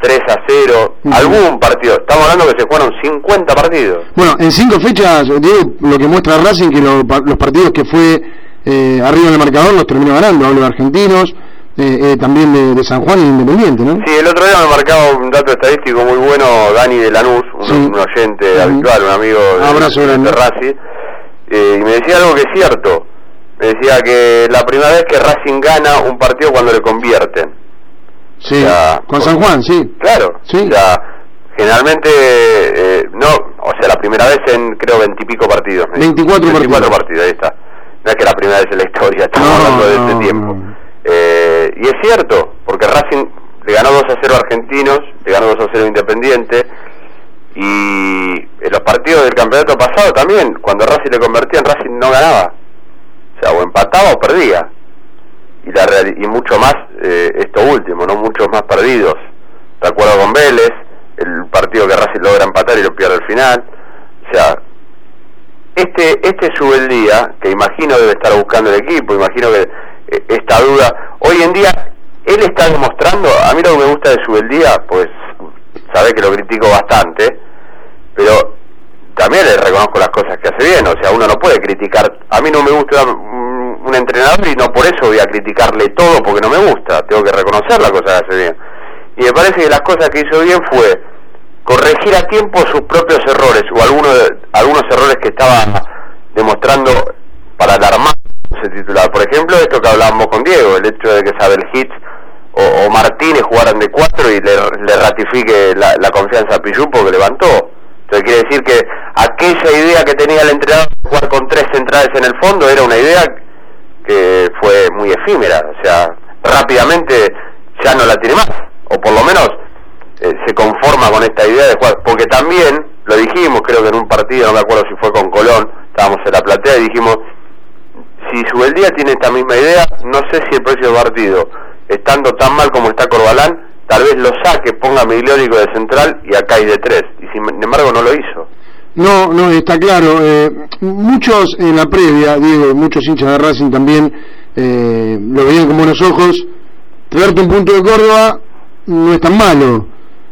3 a 0, algún partido. Estamos hablando que se jugaron 50 partidos. Bueno, en cinco fechas, Diego, lo que muestra Racing que lo- los partidos que fue eh, arriba en el marcador los terminó ganando. Hablo de argentinos, eh, eh, también de, de San Juan y Independiente, ¿no? Sí, el otro día me marcaba un dato estadístico muy bueno Dani de Lanús, un, un oyente habitual, un amigo de, Abrazo de grande. Racing, eh, y me decía algo que es cierto. Me decía que la primera vez que Racing gana un partido cuando le convierten. Sí, O sea, con San Juan, sí. Claro. O sea, generalmente, eh, no, o sea, la primera vez en creo veintipico partidos. me- 24 24 partidos, ahí está. No es que la primera vez en la historia, estamos hablando de este tiempo. Eh, y es cierto, porque Racing le ganó 2 a 0 a Argentinos, le ganó 2 a 0 a Independiente, y en los partidos del campeonato pasado también, cuando Racing le convertía en Racing no ganaba. O sea, o empataba o perdía. Y, la reali- y mucho más eh, esto último, no muchos más perdidos. De acuerdo con Vélez, el partido que Racing logra empatar y lo pierde al final. O sea, este este día que imagino debe estar buscando el equipo, imagino que esta duda, hoy en día él está demostrando, a mí lo que me gusta de Subeldía, pues sabe que lo critico bastante, pero también le reconozco las cosas que hace bien, o sea, uno no puede criticar, a mí no me gusta un entrenador y no por eso voy a criticarle todo porque no me gusta, tengo que reconocer las cosas que hace bien. Y me parece que las cosas que hizo bien fue corregir a tiempo sus propios errores o algunos algunos errores que estaba demostrando para alarmar ese titular. Por ejemplo, esto que hablábamos con Diego, el hecho de que Sabel Hitz o, Martínez jugaran de cuatro y le, le ratifique la, confianza a Pillú porque levantó. Entonces quiere decir que aquella idea que tenía el entrenador de jugar con tres centrales en el fondo era una idea que fue muy efímera, o sea, rápidamente ya no la tiene más, o por lo menos eh, se conforma con esta idea de jugar, porque también lo dijimos, creo que en un partido, no me acuerdo si fue con Colón, estábamos en la platea y dijimos, si Subeldía tiene esta misma idea, no sé si el próximo partido, estando tan mal como está Corbalán, tal vez lo saque, ponga a Migliónico de central y acá hay de tres, y sin embargo no lo hizo. No, no, está claro. eh, muchos en la previa, Diego, muchos hinchas de Racing también eh, lo veían con buenos ojos. Traerte un punto de Córdoba no es tan malo.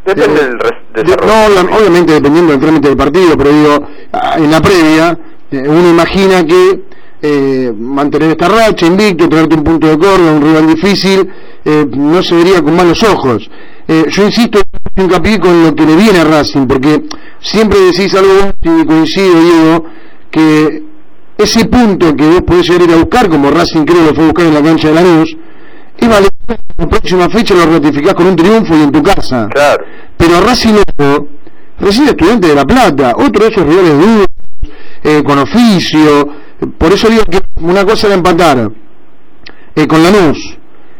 Depende Eh, del de- desarrollo. no, obvia- obviamente dependiendo del trámite del partido, pero digo, ah, en la previa, eh, uno imagina que eh, mantener esta racha, invicto, traerte un punto de Córdoba, un rival difícil, eh, no se vería con malos ojos. Eh, yo insisto, hincapié con lo que le viene a Racing, porque siempre decís algo, y coincido, Diego, que ese punto que vos podés llegar a ir a buscar, como Racing creo lo fue a buscar en la cancha de Lanús, es valer la próxima fecha lo ratificás con un triunfo y en tu casa. Pero Racing Loco recibe estudiantes de La Plata, otro de esos rivales duros, eh, con oficio. Por eso digo que una cosa era empatar eh, con Lanús,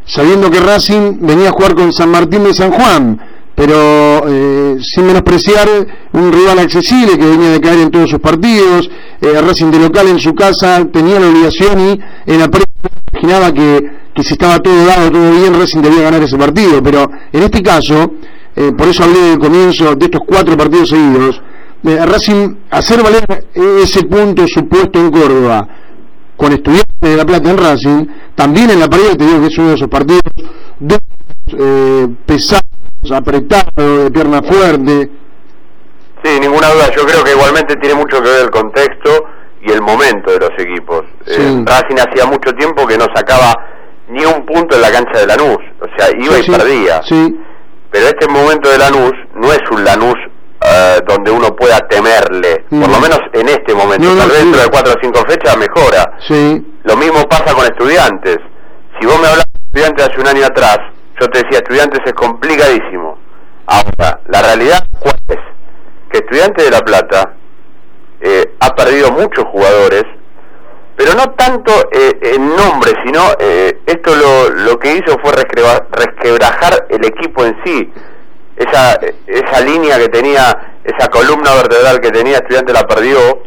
sabiendo que Racing venía a jugar con San Martín de San Juan, pero eh, sin menospreciar un rival accesible que venía de caer en todos sus partidos. Eh, Racing de local en su casa tenía la obligación y en la previa imaginaba que, que si estaba todo dado, todo bien, Racing debía ganar ese partido. Pero en este caso, eh, por eso hablé del comienzo de estos cuatro partidos seguidos, eh, Racing hacer valer ese punto supuesto en Córdoba con estudiantes de La Plata en Racing, también en la pared te digo que es uno de esos partidos duros, eh, pesados, apretados, de pierna fuerte. Sí, ninguna duda. Yo creo que igualmente tiene mucho que ver el contexto y el momento de los equipos. Eh, Racing hacía mucho tiempo que no sacaba ni un punto en la cancha de Lanús. O sea, iba Sí, y sí, perdía. Sí, Pero este momento de Lanús no es un Lanús eh, donde uno pueda temerle. Por lo menos en este momento. No, no, Tal vez sí. dentro de cuatro o cinco fechas mejora. sí, Lo mismo pasa con estudiantes. Si vos me hablas de estudiantes hace un año atrás, yo te decía, estudiantes es complicadísimo. Ahora, la realidad, ¿cuál es? Que Estudiantes de La Plata eh, ha perdido muchos jugadores, pero no tanto eh, en nombre, sino eh, esto lo, lo que hizo fue resquebra- resquebrajar el equipo en sí. Esa, esa línea que tenía, esa columna vertebral que tenía Estudiantes la perdió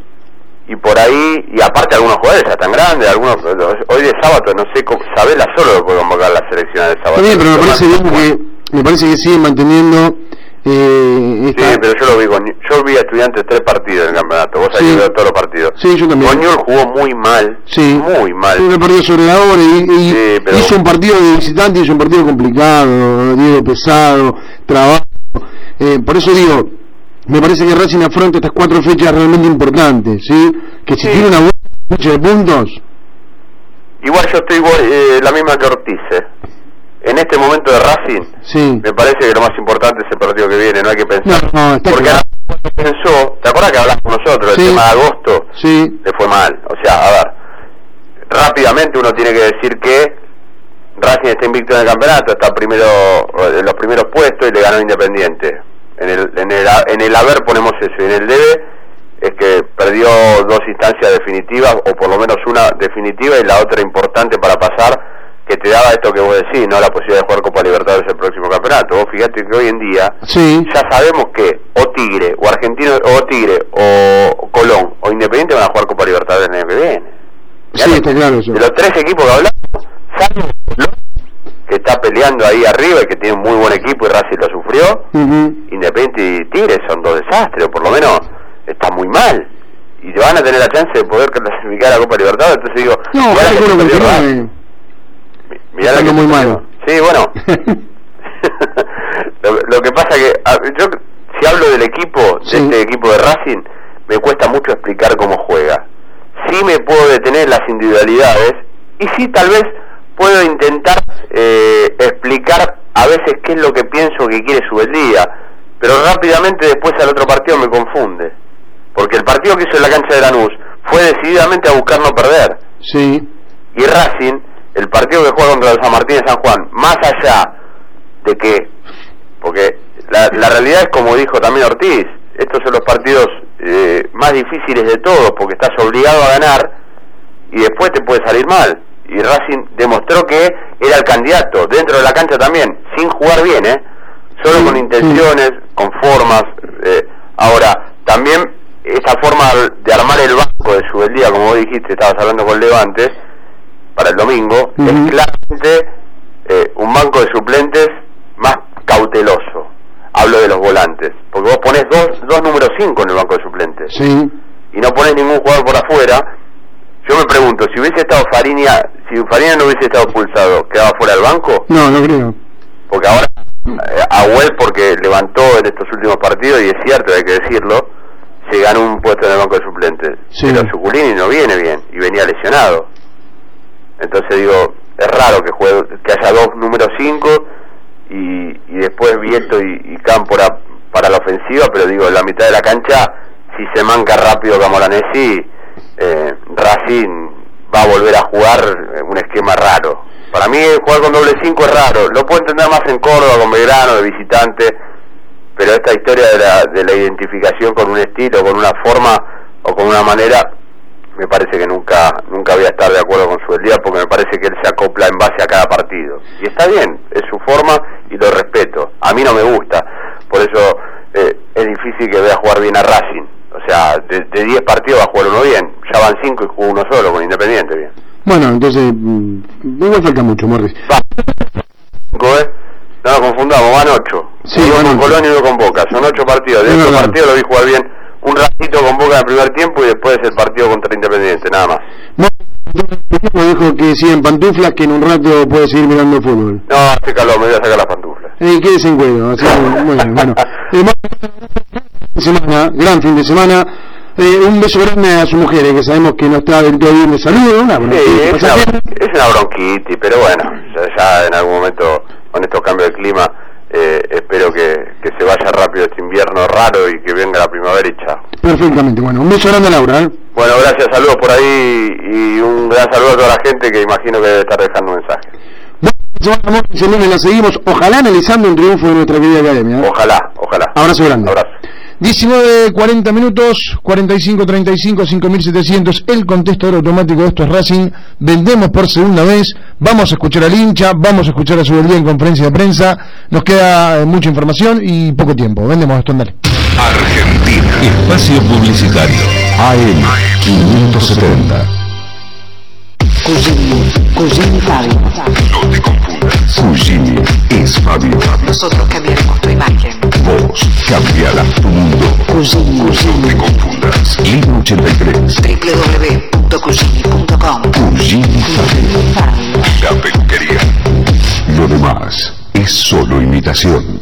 y por ahí, y aparte algunos jugadores ya tan grandes, algunos, hoy de sábado, no sé, Sabela solo lo puede convocar la selección de sábado. Está pero me parece bien que me siguen manteniendo Eh, Sí, pero yo lo vi con, yo vi a estudiantes tres partidos en el campeonato, vos Sí. veo todos los partidos. Sí, yo también. Newell's jugó muy mal, Sí. muy mal. Un partido sobre la hora y, y Sí, pero- hizo un partido de visitante, hizo un partido complicado, Diego pesado, trabajo. Eh, por eso digo, me parece que Racing afronta estas cuatro fechas realmente importantes, ¿sí? Que si tiene una buena fecha de puntos, Igual yo estoy igual, eh, la misma que Ortiz. eh. En este momento de Racing, sí. me parece que lo más importante es el partido que viene, no hay que pensar. No, no, está Porque claro. ahora pensó, ¿te acuerdas que hablamos nosotros Sí. del tema de agosto? Sí. Le fue mal. O sea, a ver, rápidamente uno tiene que decir que Racing está invicto en el campeonato, está primero en los primeros puestos y le ganó Independiente. En el, en el, en el haber ponemos eso, y en el debe es que perdió dos instancias definitivas, o por lo menos una definitiva y la otra importante para pasar, que te daba esto que vos decís, ¿no? La posibilidad de jugar Copa Libertadores el próximo campeonato. Vos fíjate que hoy en día Sí. ya sabemos que o Tigre, o Argentino, o Tigre, o Colón, o Independiente van a jugar Copa Libertadores el año que viene. Sí, está claro eso. De los tres equipos que hablamos, salvo que está peleando ahí arriba y que tiene un muy buen equipo y Racing lo sufrió. Independiente y Tigre son dos desastres, o por lo menos está muy mal. Y van a tener la chance de poder clasificar a Copa Libertadores, entonces digo, No, mirá Estando muy perdió. mal. Sí, bueno. lo, lo que pasa que yo si hablo del equipo, de este equipo de Racing, me cuesta mucho explicar cómo juega. Sí me puedo detener en las individualidades y sí tal vez puedo intentar eh, explicar a veces qué es lo que pienso que quiere Subeldía, pero rápidamente después al otro partido me confunde. Porque el partido que hizo en la cancha de Lanús fue decididamente a buscar no perder. Sí. Y Racing, el partido que juega contra el San Martín de San Juan, más allá de que, porque la, la realidad es como dijo también Ortiz, estos son los partidos eh, más difíciles de todos, porque estás obligado a ganar y después te puede salir mal. Y Racing demostró que era el candidato, dentro de la cancha también, sin jugar bien, ¿eh? Solo con intenciones, con formas. eh, ahora, también esta forma de armar el banco de su día, como vos dijiste, estabas hablando con Levante, para el domingo, es claramente eh, un banco de suplentes más cauteloso. Hablo de los volantes, porque vos pones dos, dos números 5 en el banco de suplentes Sí. y no pones ningún jugador por afuera, yo me pregunto, si hubiese estado Fariña, si Fariña no hubiese estado expulsado, ¿quedaba fuera del banco? No, no creo. Porque ahora, eh, Agüel porque levantó en estos últimos partidos, y es cierto, hay que decirlo, se ganó un puesto en el banco de suplentes. Sí. Pero Suculini no viene bien, y venía lesionado. Entonces digo, es raro que juegue, que haya dos números 5 y, y después Vieto y, y Cámpora para la ofensiva, pero digo, en la mitad de la cancha, si se manca rápido Camoranesi, eh, Racing va a volver a jugar eh, un esquema raro. Para mí jugar con doble 5 es raro, lo puedo entender más en Córdoba, con Belgrano, de visitante, pero esta historia de la, de la identificación con un estilo, con una forma o con una manera, me parece que nunca nunca voy a estar de acuerdo con su día porque me parece que él se acopla en base a cada partido. Y está bien, es su forma y lo respeto. A mí no me gusta, por eso eh, es difícil que vea jugar bien a Racing. O sea, de 10 partidos va a jugar uno bien, ya van 5 y jugó uno solo con Independiente bien. Bueno, entonces, mm, igual falta mucho, Morris. Cinco, ¿eh? No nos confundamos, van 8. Sí, uno con. Colón y uno con Boca, son 8 partidos. De Es estos verdad. partidos lo vi jugar bien un ratito con Boca en el primer tiempo y después el partido contra Independiente, nada más. Me dijo que sigue en pantuflas, que en un rato puede seguir mirando fútbol. No, hace calor, me voy a sacar las pantuflas. Eh, quédese en cuero, así que, bien, bueno. Eh, semana, gran fin de semana. Eh, un beso grande a su mujer, eh, que sabemos que no está del todo bien de salud. Una, Sí, una, es una bronquitis, pero bueno, ya, ya en algún momento con estos cambios de clima eh, espero que, que se vaya rápido este invierno raro y que venga la primavera y chao. Perfectamente, bueno, un beso grande a Laura. ¿eh? Bueno, gracias, saludos por ahí y un gran saludo a toda la gente que imagino que debe estar dejando mensajes. El lunes la seguimos, ojalá analizando un triunfo de nuestra querida academia. ¿eh? Ojalá, ojalá. Abrazo grande. Abrazo. 19, 40 minutos, 45, 35, 5700, el contestador automático de esto es Racing, vendemos por segunda vez, vamos a escuchar al hincha, vamos a escuchar a su día en conferencia de prensa, nos queda eh, mucha información y poco tiempo, vendemos esto, dale. Argentina. Espacio Publicitario. AM 570. Cugini, Cugini Fabio. No te confundas. Fujimi es Fabio. Nosotros cambiaremos tu imagen. Vos cambiarás tu mundo. No te confundas. Lima 83. www.cugini.com Cugini Family. La peluquería. Lo demás es solo imitación.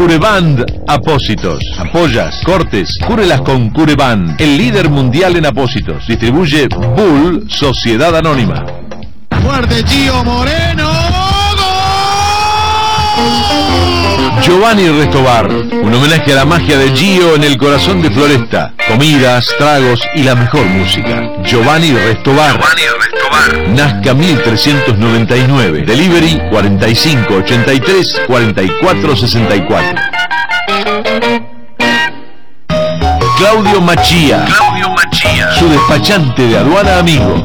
Cureband Apósitos. Apoyas, cortes, cúrelas con Cureband. El líder mundial en apósitos. Distribuye Bull Sociedad Anónima. Muerde Gio Moreno. Giovanni Restobar, un homenaje a la magia de Gio en el corazón de Floresta. Comidas, tragos y la mejor música. Giovanni Restobar. Nazca 1399. Delivery 4583 4464. Claudio Machía. Claudio Machía. Su despachante de aduana amigo.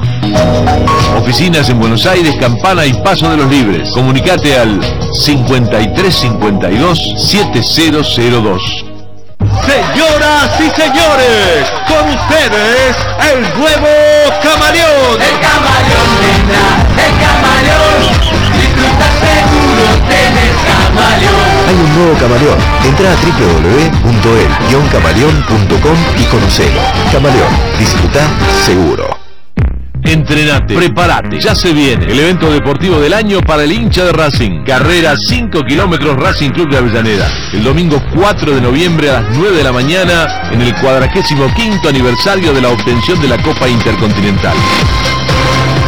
Oficinas en Buenos Aires, Campana y Paso de los Libres. Comunicate al 5352 7002. Señoras y señores, con ustedes el nuevo camaleón. El camaleón, el camaleón. Disfruta seguro, tenés camaleón. Hay un nuevo camaleón. Entra a www.el-camaleón.com y conocelo. Camaleón, disfruta seguro. Entrenate, prepárate, ya se viene el evento deportivo del año para el hincha de Racing. Carrera 5 kilómetros Racing Club de Avellaneda. El domingo 4 de noviembre a las 9 de la mañana en el 45 aniversario de la obtención de la Copa Intercontinental.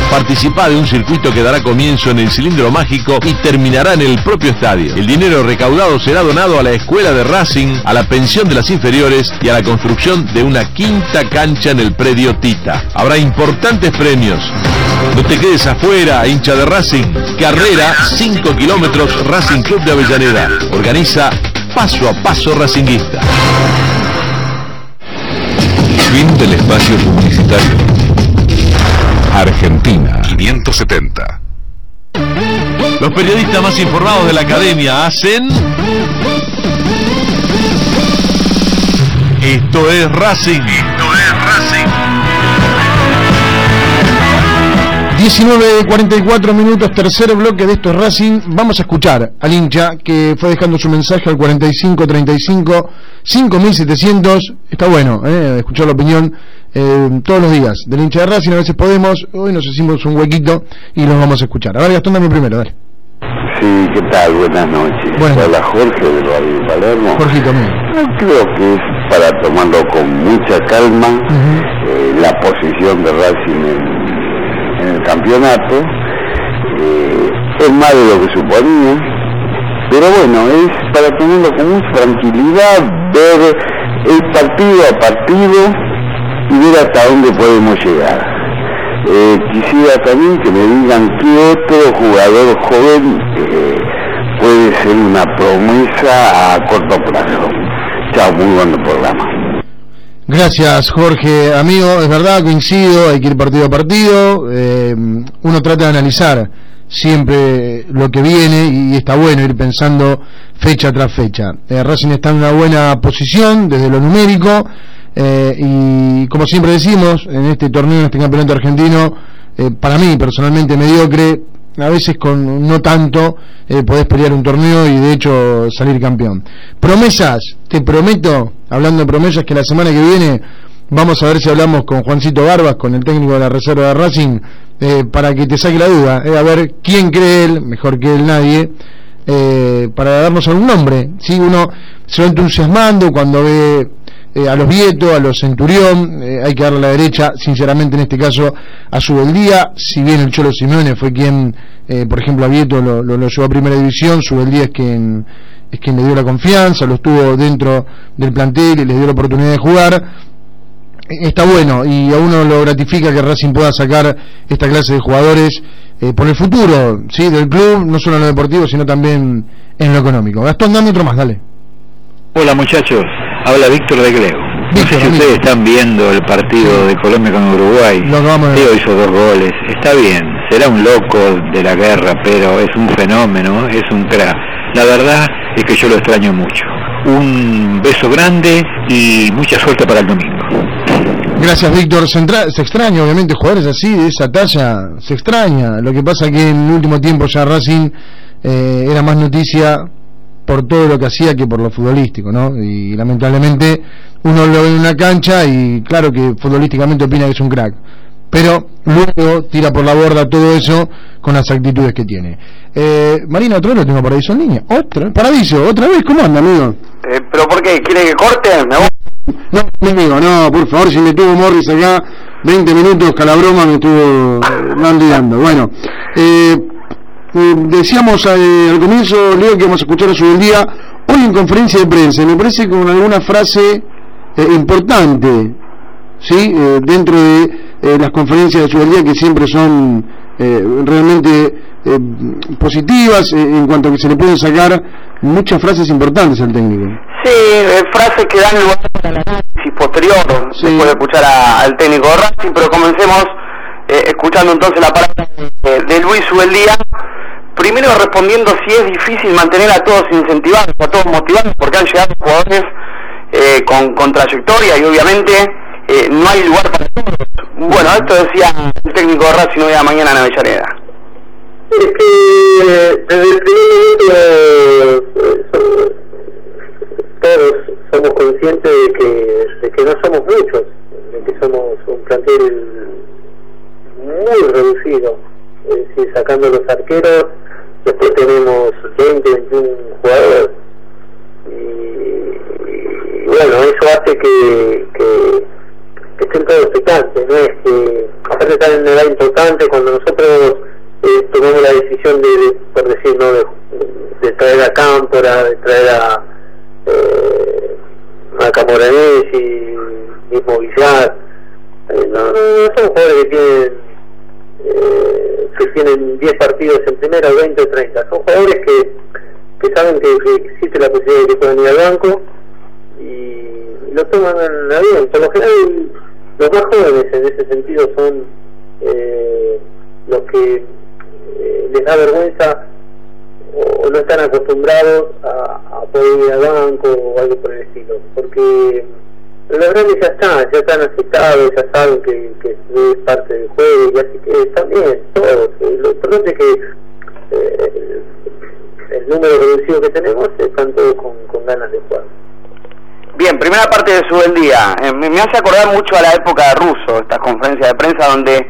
Participa de un circuito que dará comienzo en el cilindro mágico y terminará en el propio estadio. El dinero recaudado será donado a la escuela de Racing, a la pensión de las inferiores y a la construcción de una quinta cancha en el predio Tita. Habrá importantes premios. No te quedes afuera, hincha de Racing. Carrera 5 kilómetros Racing Club de Avellaneda. Organiza Paso a Paso Racinguista. Fin del espacio publicitario. Argentina 570. Los periodistas más informados de la academia hacen... Esto es Racing. Esto es Racing. 19.44 minutos, tercer bloque de esto es Racing. Vamos a escuchar al hincha que fue dejando su mensaje al 4535 5700. Está bueno, eh, escuchar la opinión eh, todos los días del hincha de Racing. A veces podemos, hoy nos hicimos un huequito y los vamos a escuchar. A ver, Gastón, dame primero, dale. Sí, ¿qué tal? Buenas noches. Buenas. Hola Jorge del barrio de Palermo. Jorgito. Yo creo que es para tomarlo con mucha calma eh, la posición de Racing en, en el campeonato. Eh, es más de lo que suponía, pero bueno, es para tomarlo con mucha tranquilidad, ver el partido a partido y ver hasta dónde podemos llegar. Eh, quisiera también que me digan qué otro jugador joven eh, puede ser una promesa a corto plazo. Chao, muy buen programa. Gracias, Jorge. Amigo, es verdad, coincido, hay que ir partido a partido. eh, uno trata de analizar siempre lo que viene y está bueno ir pensando fecha tras fecha. Eh, Racing está en una buena posición desde lo numérico eh, y como siempre decimos, en este torneo, en este campeonato argentino, eh, para mí personalmente mediocre, a veces con no tanto eh, podés pelear un torneo y de hecho salir campeón. Promesas, te prometo, hablando de promesas, que la semana que viene vamos a ver si hablamos con Juancito Barbas, con el técnico de la reserva de Racing, eh, para que te saque la duda, eh, a ver quién cree él, mejor que él nadie, eh, para darnos algún nombre. ¿sí? Uno se va entusiasmando cuando ve eh, a los Vieto, a los Centurión, eh, hay que darle la derecha, sinceramente en este caso, a Subeldía, si bien el Cholo Simeone fue quien, por ejemplo, a Vieto lo, lo, llevó a primera división, Subeldía es quien, es quien le dio la confianza, lo estuvo dentro del plantel y le dio la oportunidad de jugar. Está bueno y a uno lo gratifica que Racing pueda sacar esta clase de jugadores eh, por el futuro sí del club, no solo en lo deportivo, sino también en lo económico. Gastón, dame otro más, dale. Hola muchachos, habla Víctor de Gleo. No sé si ustedes están viendo el partido de Colombia con Uruguay. Leo hizo dos goles, está bien, será un loco de la guerra, pero es un fenómeno, es un crack. La verdad es que yo lo extraño mucho. Un beso grande y mucha suerte para el domingo. Gracias, Víctor. Se, extraña, obviamente, jugadores así, de esa talla, se extraña. Lo que pasa que en el último tiempo ya Racing eh, era más noticia por todo lo que hacía que por lo futbolístico, ¿no? Y lamentablemente uno lo ve en una cancha y claro que futbolísticamente opina que es un crack. Pero luego tira por la borda todo eso con las actitudes que tiene. Eh, Marina, otro lo tengo Paradiso en línea. ¿Otra? Paradiso, ¿otra vez? ¿Cómo anda, amigo? Eh, ¿Pero por qué? ¿Quiere que corte? ¿Me no, amigo, no, por favor, si me tuvo Morris acá 20 minutos, calabroma me estuvo mandando. Bueno, eh, eh, decíamos eh, al comienzo, Leo, que vamos a escuchar a su del día, hoy en conferencia de prensa, me parece con alguna frase importante, ¿sí? dentro de las conferencias de su del día que siempre son realmente positivas en cuanto a que se le pueden sacar muchas frases importantes al técnico. Sí, eh, frases que dan lugar el análisis posterior, se puede escuchar al técnico de Racing, pero comencemos eh, escuchando entonces la palabra de, Luis Ubeldía, primero respondiendo si es difícil mantener a todos incentivados, a todos motivados, porque han llegado jugadores eh, con, con, trayectoria y obviamente no hay lugar para todos. Bueno, esto decía el técnico de Racing hoy a mañana en Avellaneda. Es que desde el primer todos somos conscientes de que, de que no somos muchos, de que somos un plantel muy reducido, es decir, sacando los arqueros, después tenemos 20, 21 jugadores. Y, bueno, eso hace que, estén todos expectantes, no es que, aparte estar en una edad importante, cuando nosotros eh, tomamos la decisión de, por decir, ¿no? de, traer a Cámpora, de traer a eh, a Camoranesi, mismo eh, no, no, son jugadores que tienen eh, que tienen 10 partidos en primera, 20 o 30, son jugadores que, que saben que, existe la posibilidad de que puedan ir al banco y, lo toman en avión. Por lo general, los más jóvenes en ese sentido son eh, los que eh, les da vergüenza o no están acostumbrados a, poder ir al banco o algo por el estilo, porque los grandes ya están, ya están aceptados, ya saben que, que es parte del juego y así que también todos. Lo importante es que eh, el número reducido que tenemos están todos con, con ganas de jugar. Bien, primera parte de su buen día. Eh, me hace acordar mucho a la época de Russo, estas conferencias de prensa donde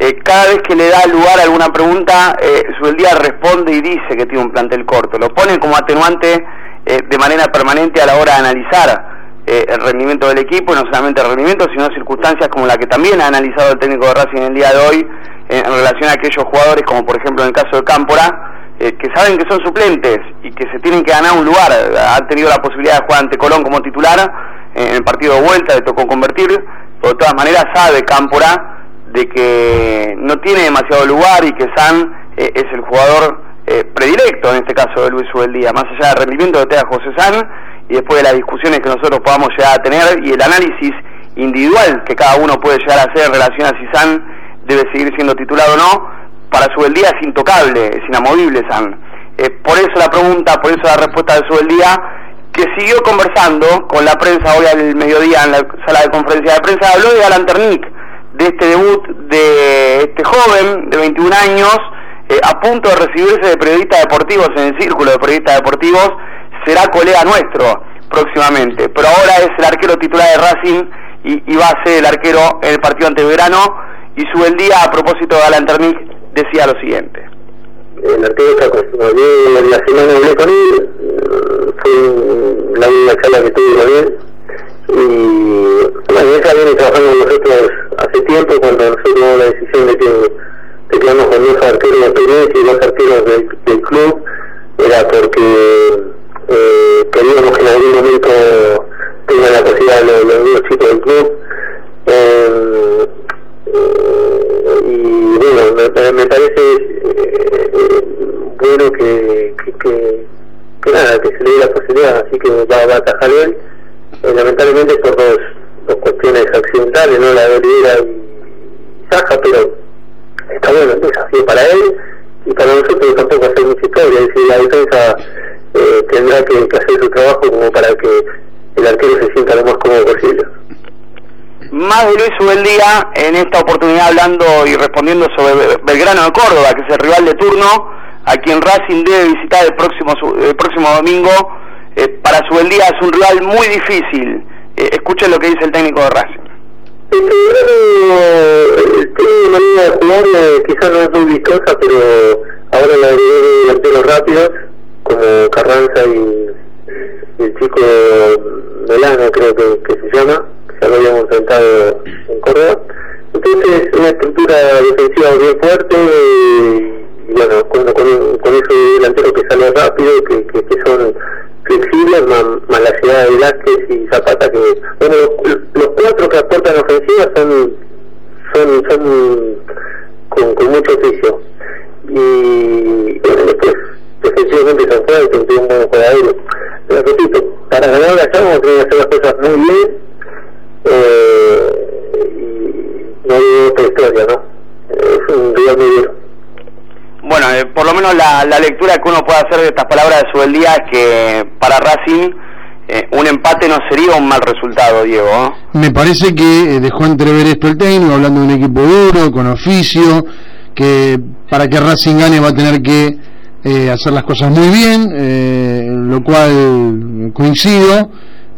eh, cada vez que le da lugar a alguna pregunta, eh, día responde y dice que tiene un plantel corto. Lo pone como atenuante de manera permanente a la hora de analizar eh, el rendimiento del equipo, no solamente el rendimiento, sino circunstancias como la que también ha analizado el técnico de Racing el día de hoy en relación a aquellos jugadores, como por ejemplo en el caso de Cámpora, que saben que son suplentes y que se tienen que ganar un lugar. Han tenido la posibilidad de jugar ante Colón como titular en el partido de vuelta, le tocó convertir, pero de todas maneras sabe Cámpora de que no tiene demasiado lugar y que San eh, es el jugador eh, predilecto, en este caso de Luis Ubeldía, más allá del rendimiento que tenga José San y después de las discusiones que nosotros podamos llegar a tener y el análisis individual que cada uno puede llegar a hacer en relación a si San debe seguir siendo titulado o no, para Subeldía es intocable, es inamovible San. Por eso la pregunta, por eso la respuesta de Subeldía, que siguió conversando con la prensa hoy al mediodía en la sala de conferencia de prensa, habló de Alan Ternic, de este debut de este joven de 21 años, eh, a punto de recibirse de periodistas deportivos en el círculo de periodistas deportivos, será colega nuestro próximamente. Pero ahora es el arquero titular de Racing y, va a ser el arquero en el partido ante Verano. Y su el día a propósito de Alan Ternic decía lo siguiente. el arquero está confirmado bien, la semana hablé con él, fue la única charla que tuve con él, y bueno, ella viene trabajando con nosotros hace tiempo cuando nosotros tomamos la decisión de que, quedamos con dos arqueros de experiencia y dos arqueros del, del club, era porque eh, queríamos que en algún momento tengan la posibilidad los, los chicos del club. Eh, y bueno, me, me parece eh, bueno que, que, que, que, nada, que se le dé la posibilidad, así que va, va a atajar él, eh, lamentablemente por dos, dos cuestiones accidentales, no la de Olivera y Saja, pero está bueno, el desafío para él y para nosotros tampoco hacer mucha historia, es decir, la defensa eh, tendrá que, hacer su trabajo como para que el arquero se sienta lo más cómodo posible más de Luis Ubeldía en esta oportunidad hablando y respondiendo sobre Belgrano de Córdoba, que es el rival de turno, a quien Racing debe visitar el próximo el próximo domingo. Eh, para Subeldía es un rival muy difícil. Eh, escuchen lo que dice el técnico de Racing. El Belgrano tiene manera de jugar, eh, quizás no es muy vistosa, pero ahora la de delanteros rápidos, como Carranza y, y el chico Melano, creo que, se llama ya lo habíamos enfrentado en Córdoba. Entonces, una estructura defensiva bien fuerte y, bueno, con, con, con ese delantero que sale rápido, que, que, son flexibles, más, la llegada de Velázquez y Zapata, que, bueno, los, cuatro que aportan ofensiva son, son, son con, con mucho oficio. Y bueno, después, defensivamente son fuertes, tienen un buen jugador. Pero repito, para ganar la llave tenemos que hacer las cosas muy bien eh, y no hay otra historia, ¿no? Es un día muy duro. Bueno, eh, por lo menos la, la, lectura que uno puede hacer de estas palabras de su día es que para Racing eh, un empate no sería un mal resultado, Diego. Me parece que eh, dejó entrever esto el técnico, hablando de un equipo duro, con oficio, que para que Racing gane va a tener que eh, hacer las cosas muy bien, eh, lo cual coincido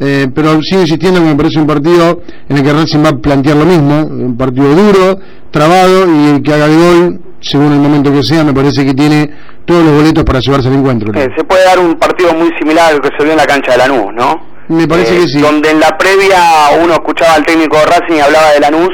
eh, pero sigo insistiendo que me parece un partido en el que Racing va a plantear lo mismo, un partido duro, trabado y el que haga el gol, según el momento que sea, me parece que tiene todos los boletos para llevarse al encuentro. Eh, se puede dar un partido muy similar al que se vio en la cancha de Lanús, ¿no? Me parece eh, que sí. Donde en la previa uno escuchaba al técnico de Racing y hablaba de Lanús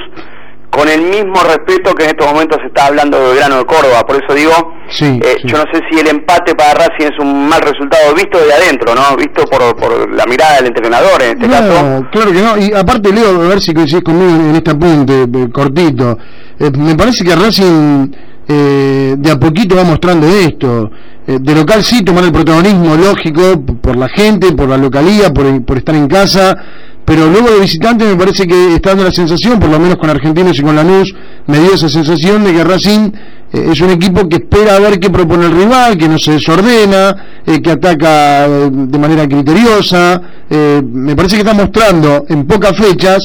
con el mismo respeto que en estos momentos se está hablando de Grano de Córdoba. Por eso digo, sí, eh, sí. yo no sé si el empate para Racing es un mal resultado visto de adentro, ¿no? Visto por, por la mirada del entrenador en este no, caso. claro que no. Y aparte, Leo, a ver si coincidís conmigo en este apunte eh, cortito. Eh, me parece que Racing eh, de a poquito va mostrando esto. De local sí tomar el protagonismo lógico por la gente, por la localía, por, por estar en casa pero luego de visitante me parece que está dando la sensación, por lo menos con Argentinos y con Lanús, me dio esa sensación de que Racing eh, es un equipo que espera a ver qué propone el rival, que no se desordena, eh, que ataca eh, de manera criteriosa, me parece que está mostrando en pocas fechas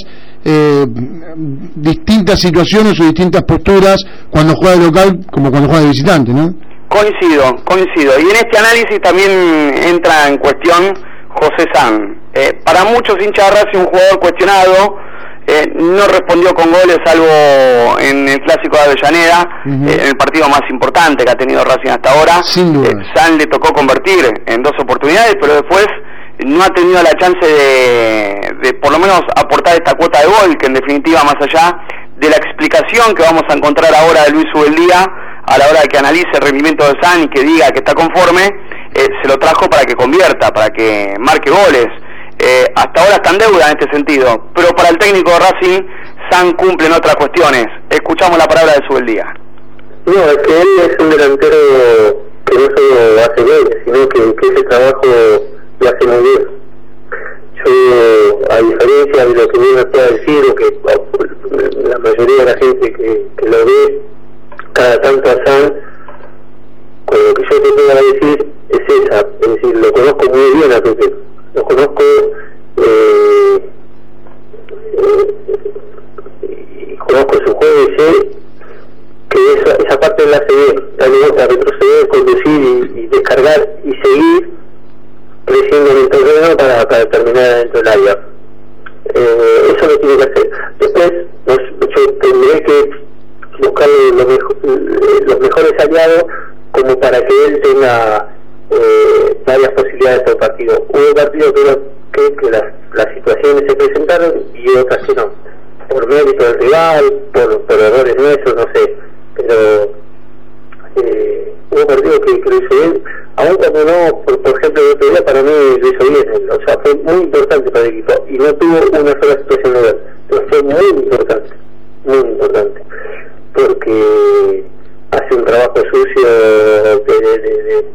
distintas situaciones o distintas posturas cuando juega de local como cuando juega de visitante, ¿no? Coincido, coincido. Y en este análisis también entra en cuestión José San. Eh, para muchos hinchas de Racing un jugador cuestionado, eh, no respondió con goles salvo en el clásico de Avellaneda, uh -huh. eh, en el partido más importante que ha tenido Racing hasta ahora. San le tocó convertir en dos oportunidades, pero después no ha tenido la chance de, de por lo menos aportar esta cuota de gol, que en definitiva más allá de la explicación que vamos a encontrar ahora de Luis Ubeldía a la hora de que analice el rendimiento de San y que diga que está conforme, eh, se lo trajo para que convierta, para que marque goles. Eh, hasta ahora está en deuda en este sentido, pero para el técnico de Racing, San cumple en otras cuestiones. Escuchamos la palabra de Subeldía. No, es que él es un delantero que no solo hace goles, sino que, que ese trabajo lo hace muy bien. Yo, a diferencia de lo que uno pueda decir, o que la mayoría de la gente que, que lo ve cada tanto a San, con lo que yo te puedo decir es esa, es decir, lo conozco muy bien a Pepe, lo conozco eh, eh, y conozco su juego y sé que esa, esa parte la hace bien, darle vuelta, retroceder, conducir y, y, descargar y seguir creciendo en el terreno para, para terminar dentro del área. Eh, eso lo tiene que hacer. Después, yo tendré que buscar los, mejor, los mejores aliados como para que él tenga eh, varias posibilidades por partido. Hubo partidos que, que, las, situaciones se presentaron y otras que no, por mérito del rival, por, por errores nuestros, no sé, pero eh, hubo partidos que, lo hizo bien, aún cuando no, por, ejemplo, el otro día para mí lo hizo bien, o sea, fue muy importante para el equipo. Y no tuvo una sola situación de pero fue muy importante, muy importante, porque hace un trabajo sucio de,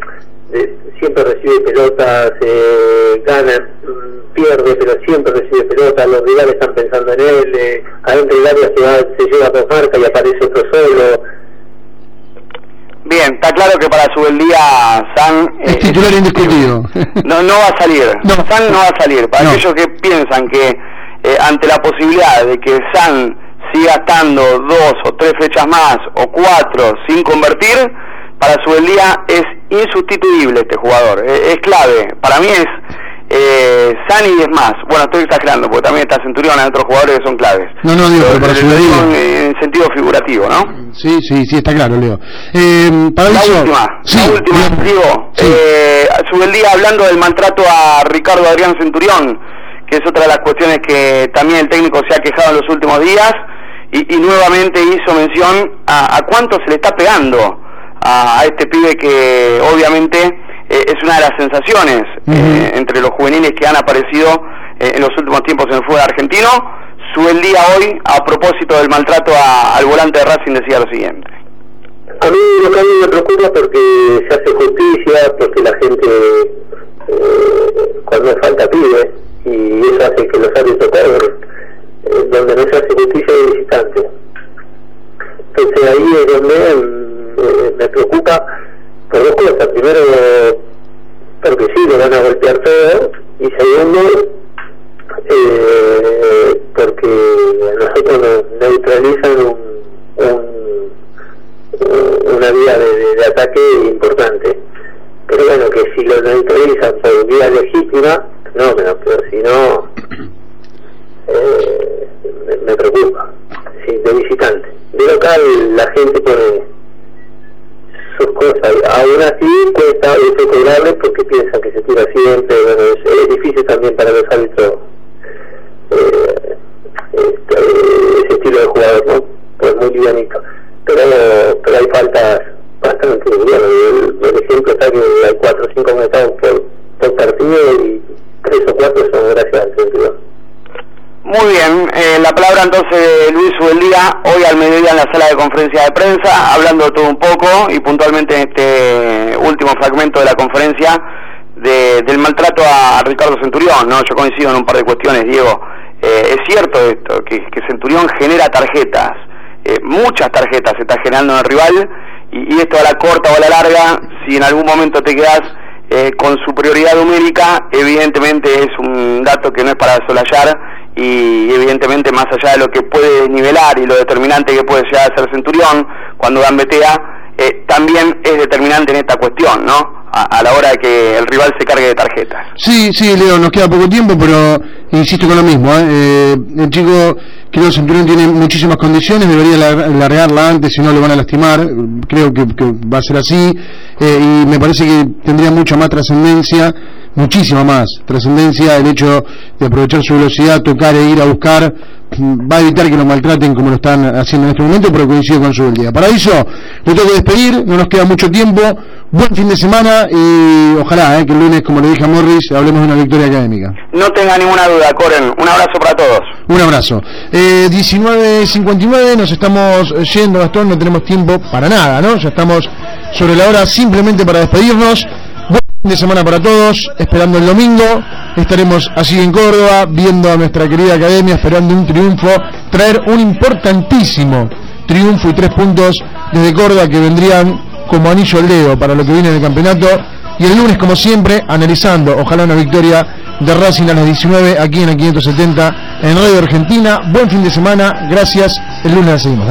de, siempre recibe pelotas, eh, gana, mm, pierde, pero siempre recibe pelotas, los rivales están pensando en él, eh, adentro del área se, va, se lleva dos marcas y aparece otro solo. Bien, está claro que para su el día San... es eh, titular indiscutido. No, no va a salir. San no va a salir. Para aquellos que piensan que eh, ante la posibilidad de que San siga estando dos o tres fechas más o cuatro sin convertir, para su el día es insustituible este jugador. Eh, es clave. Para mí es eh, Sani es más. Bueno, estoy exagerando porque también está Centurión, hay otros jugadores que son claves. No, no, digo, pero, para su en, sentido figurativo, ¿no? Sí, sí, sí, está claro, Leo. Eh, para la última, sí, la última, digo, eh, sube el día hablando del maltrato a Ricardo Adrián Centurión, que es otra de las cuestiones que también el técnico se ha quejado en los últimos días y, y nuevamente hizo mención a, a, cuánto se le está pegando a, a este pibe que obviamente eh, es una de las sensaciones eh, entre los juveniles que han aparecido eh, en los últimos tiempos en el fútbol argentino. Sube el día hoy, a propósito del maltrato al volante de Racing, decía lo siguiente. A mí lo que a mí me preocupa porque se hace justicia, porque la gente, cuando falta pide, y eso hace que los árbitros cobren, donde no se hace justicia es visitante. Entonces ahí es donde me preocupa por dos cosas. Primero, porque sí, lo van a golpear todo. Y segundo, eh, porque a nosotros nos neutralizan un, una vía de, ataque importante. Pero bueno, que si lo neutralizan por vía legítima, no, pero, si no, eh, me, preocupa. Sí, de visitante. De local la gente pone sus cosas. Aún así cuesta eso cobrarle porque piensan que se tira siempre. Bueno, es, difícil también para los árbitros eh, este, ese estilo de jugador, ¿no? Pues muy dinámico. Pero, pero hay faltas bastante bueno. El, ejemplo está que hay cuatro o cinco metados por, por partido y tres o cuatro son gracias al sentido. Muy bien, eh, la palabra entonces de Luis Ubeldía, hoy al mediodía en la sala de conferencia de prensa, hablando de todo un poco y puntualmente en este último fragmento de la conferencia del maltrato a Ricardo Centurión, ¿no? Yo coincido en un par de cuestiones, Diego. Eh, es cierto esto, que, Centurión genera tarjetas, eh, muchas tarjetas se está generando en el rival y, y, esto a la corta o a la larga, si en algún momento te quedas con superioridad numérica, evidentemente es un dato que no es para solayar y evidentemente más allá de lo que puede nivelar y lo determinante que puede llegar a ser Centurión cuando gambetea, eh, también es determinante en esta cuestión, ¿no? A, la hora de que el rival se cargue de tarjetas. Sí, sí, Leo, nos queda poco tiempo, pero insisto con lo mismo. ¿eh? eh el chico, creo que Centurión tiene muchísimas condiciones, debería largarla antes, si no lo van a lastimar. Creo que, va a ser así. Eh, y me parece que tendría mucha más trascendencia muchísima más trascendencia el hecho de aprovechar su velocidad, tocar e ir a buscar, mm, va a evitar que lo maltraten como lo están haciendo en este momento, pero coincido con su día. Para eso, lo tengo que despedir, no nos queda mucho tiempo, buen fin de semana y ojalá eh, que el lunes, como le dije a Morris, hablemos de una victoria académica. No tenga ninguna duda, Coren, un abrazo para todos. Un abrazo. Eh, 19.59, nos estamos yendo, Gastón, no tenemos tiempo para nada, ¿no? Ya estamos sobre la hora simplemente para despedirnos de semana para todos, esperando el domingo, estaremos así en Córdoba, viendo a nuestra querida academia, esperando un triunfo, traer un importantísimo triunfo y tres puntos desde Córdoba que vendrían como anillo al dedo para lo que viene del campeonato. Y el lunes, como siempre, analizando, ojalá una victoria de Racing a las 19 aquí en la 570 en Radio Argentina. Buen fin de semana, gracias. El lunes seguimos.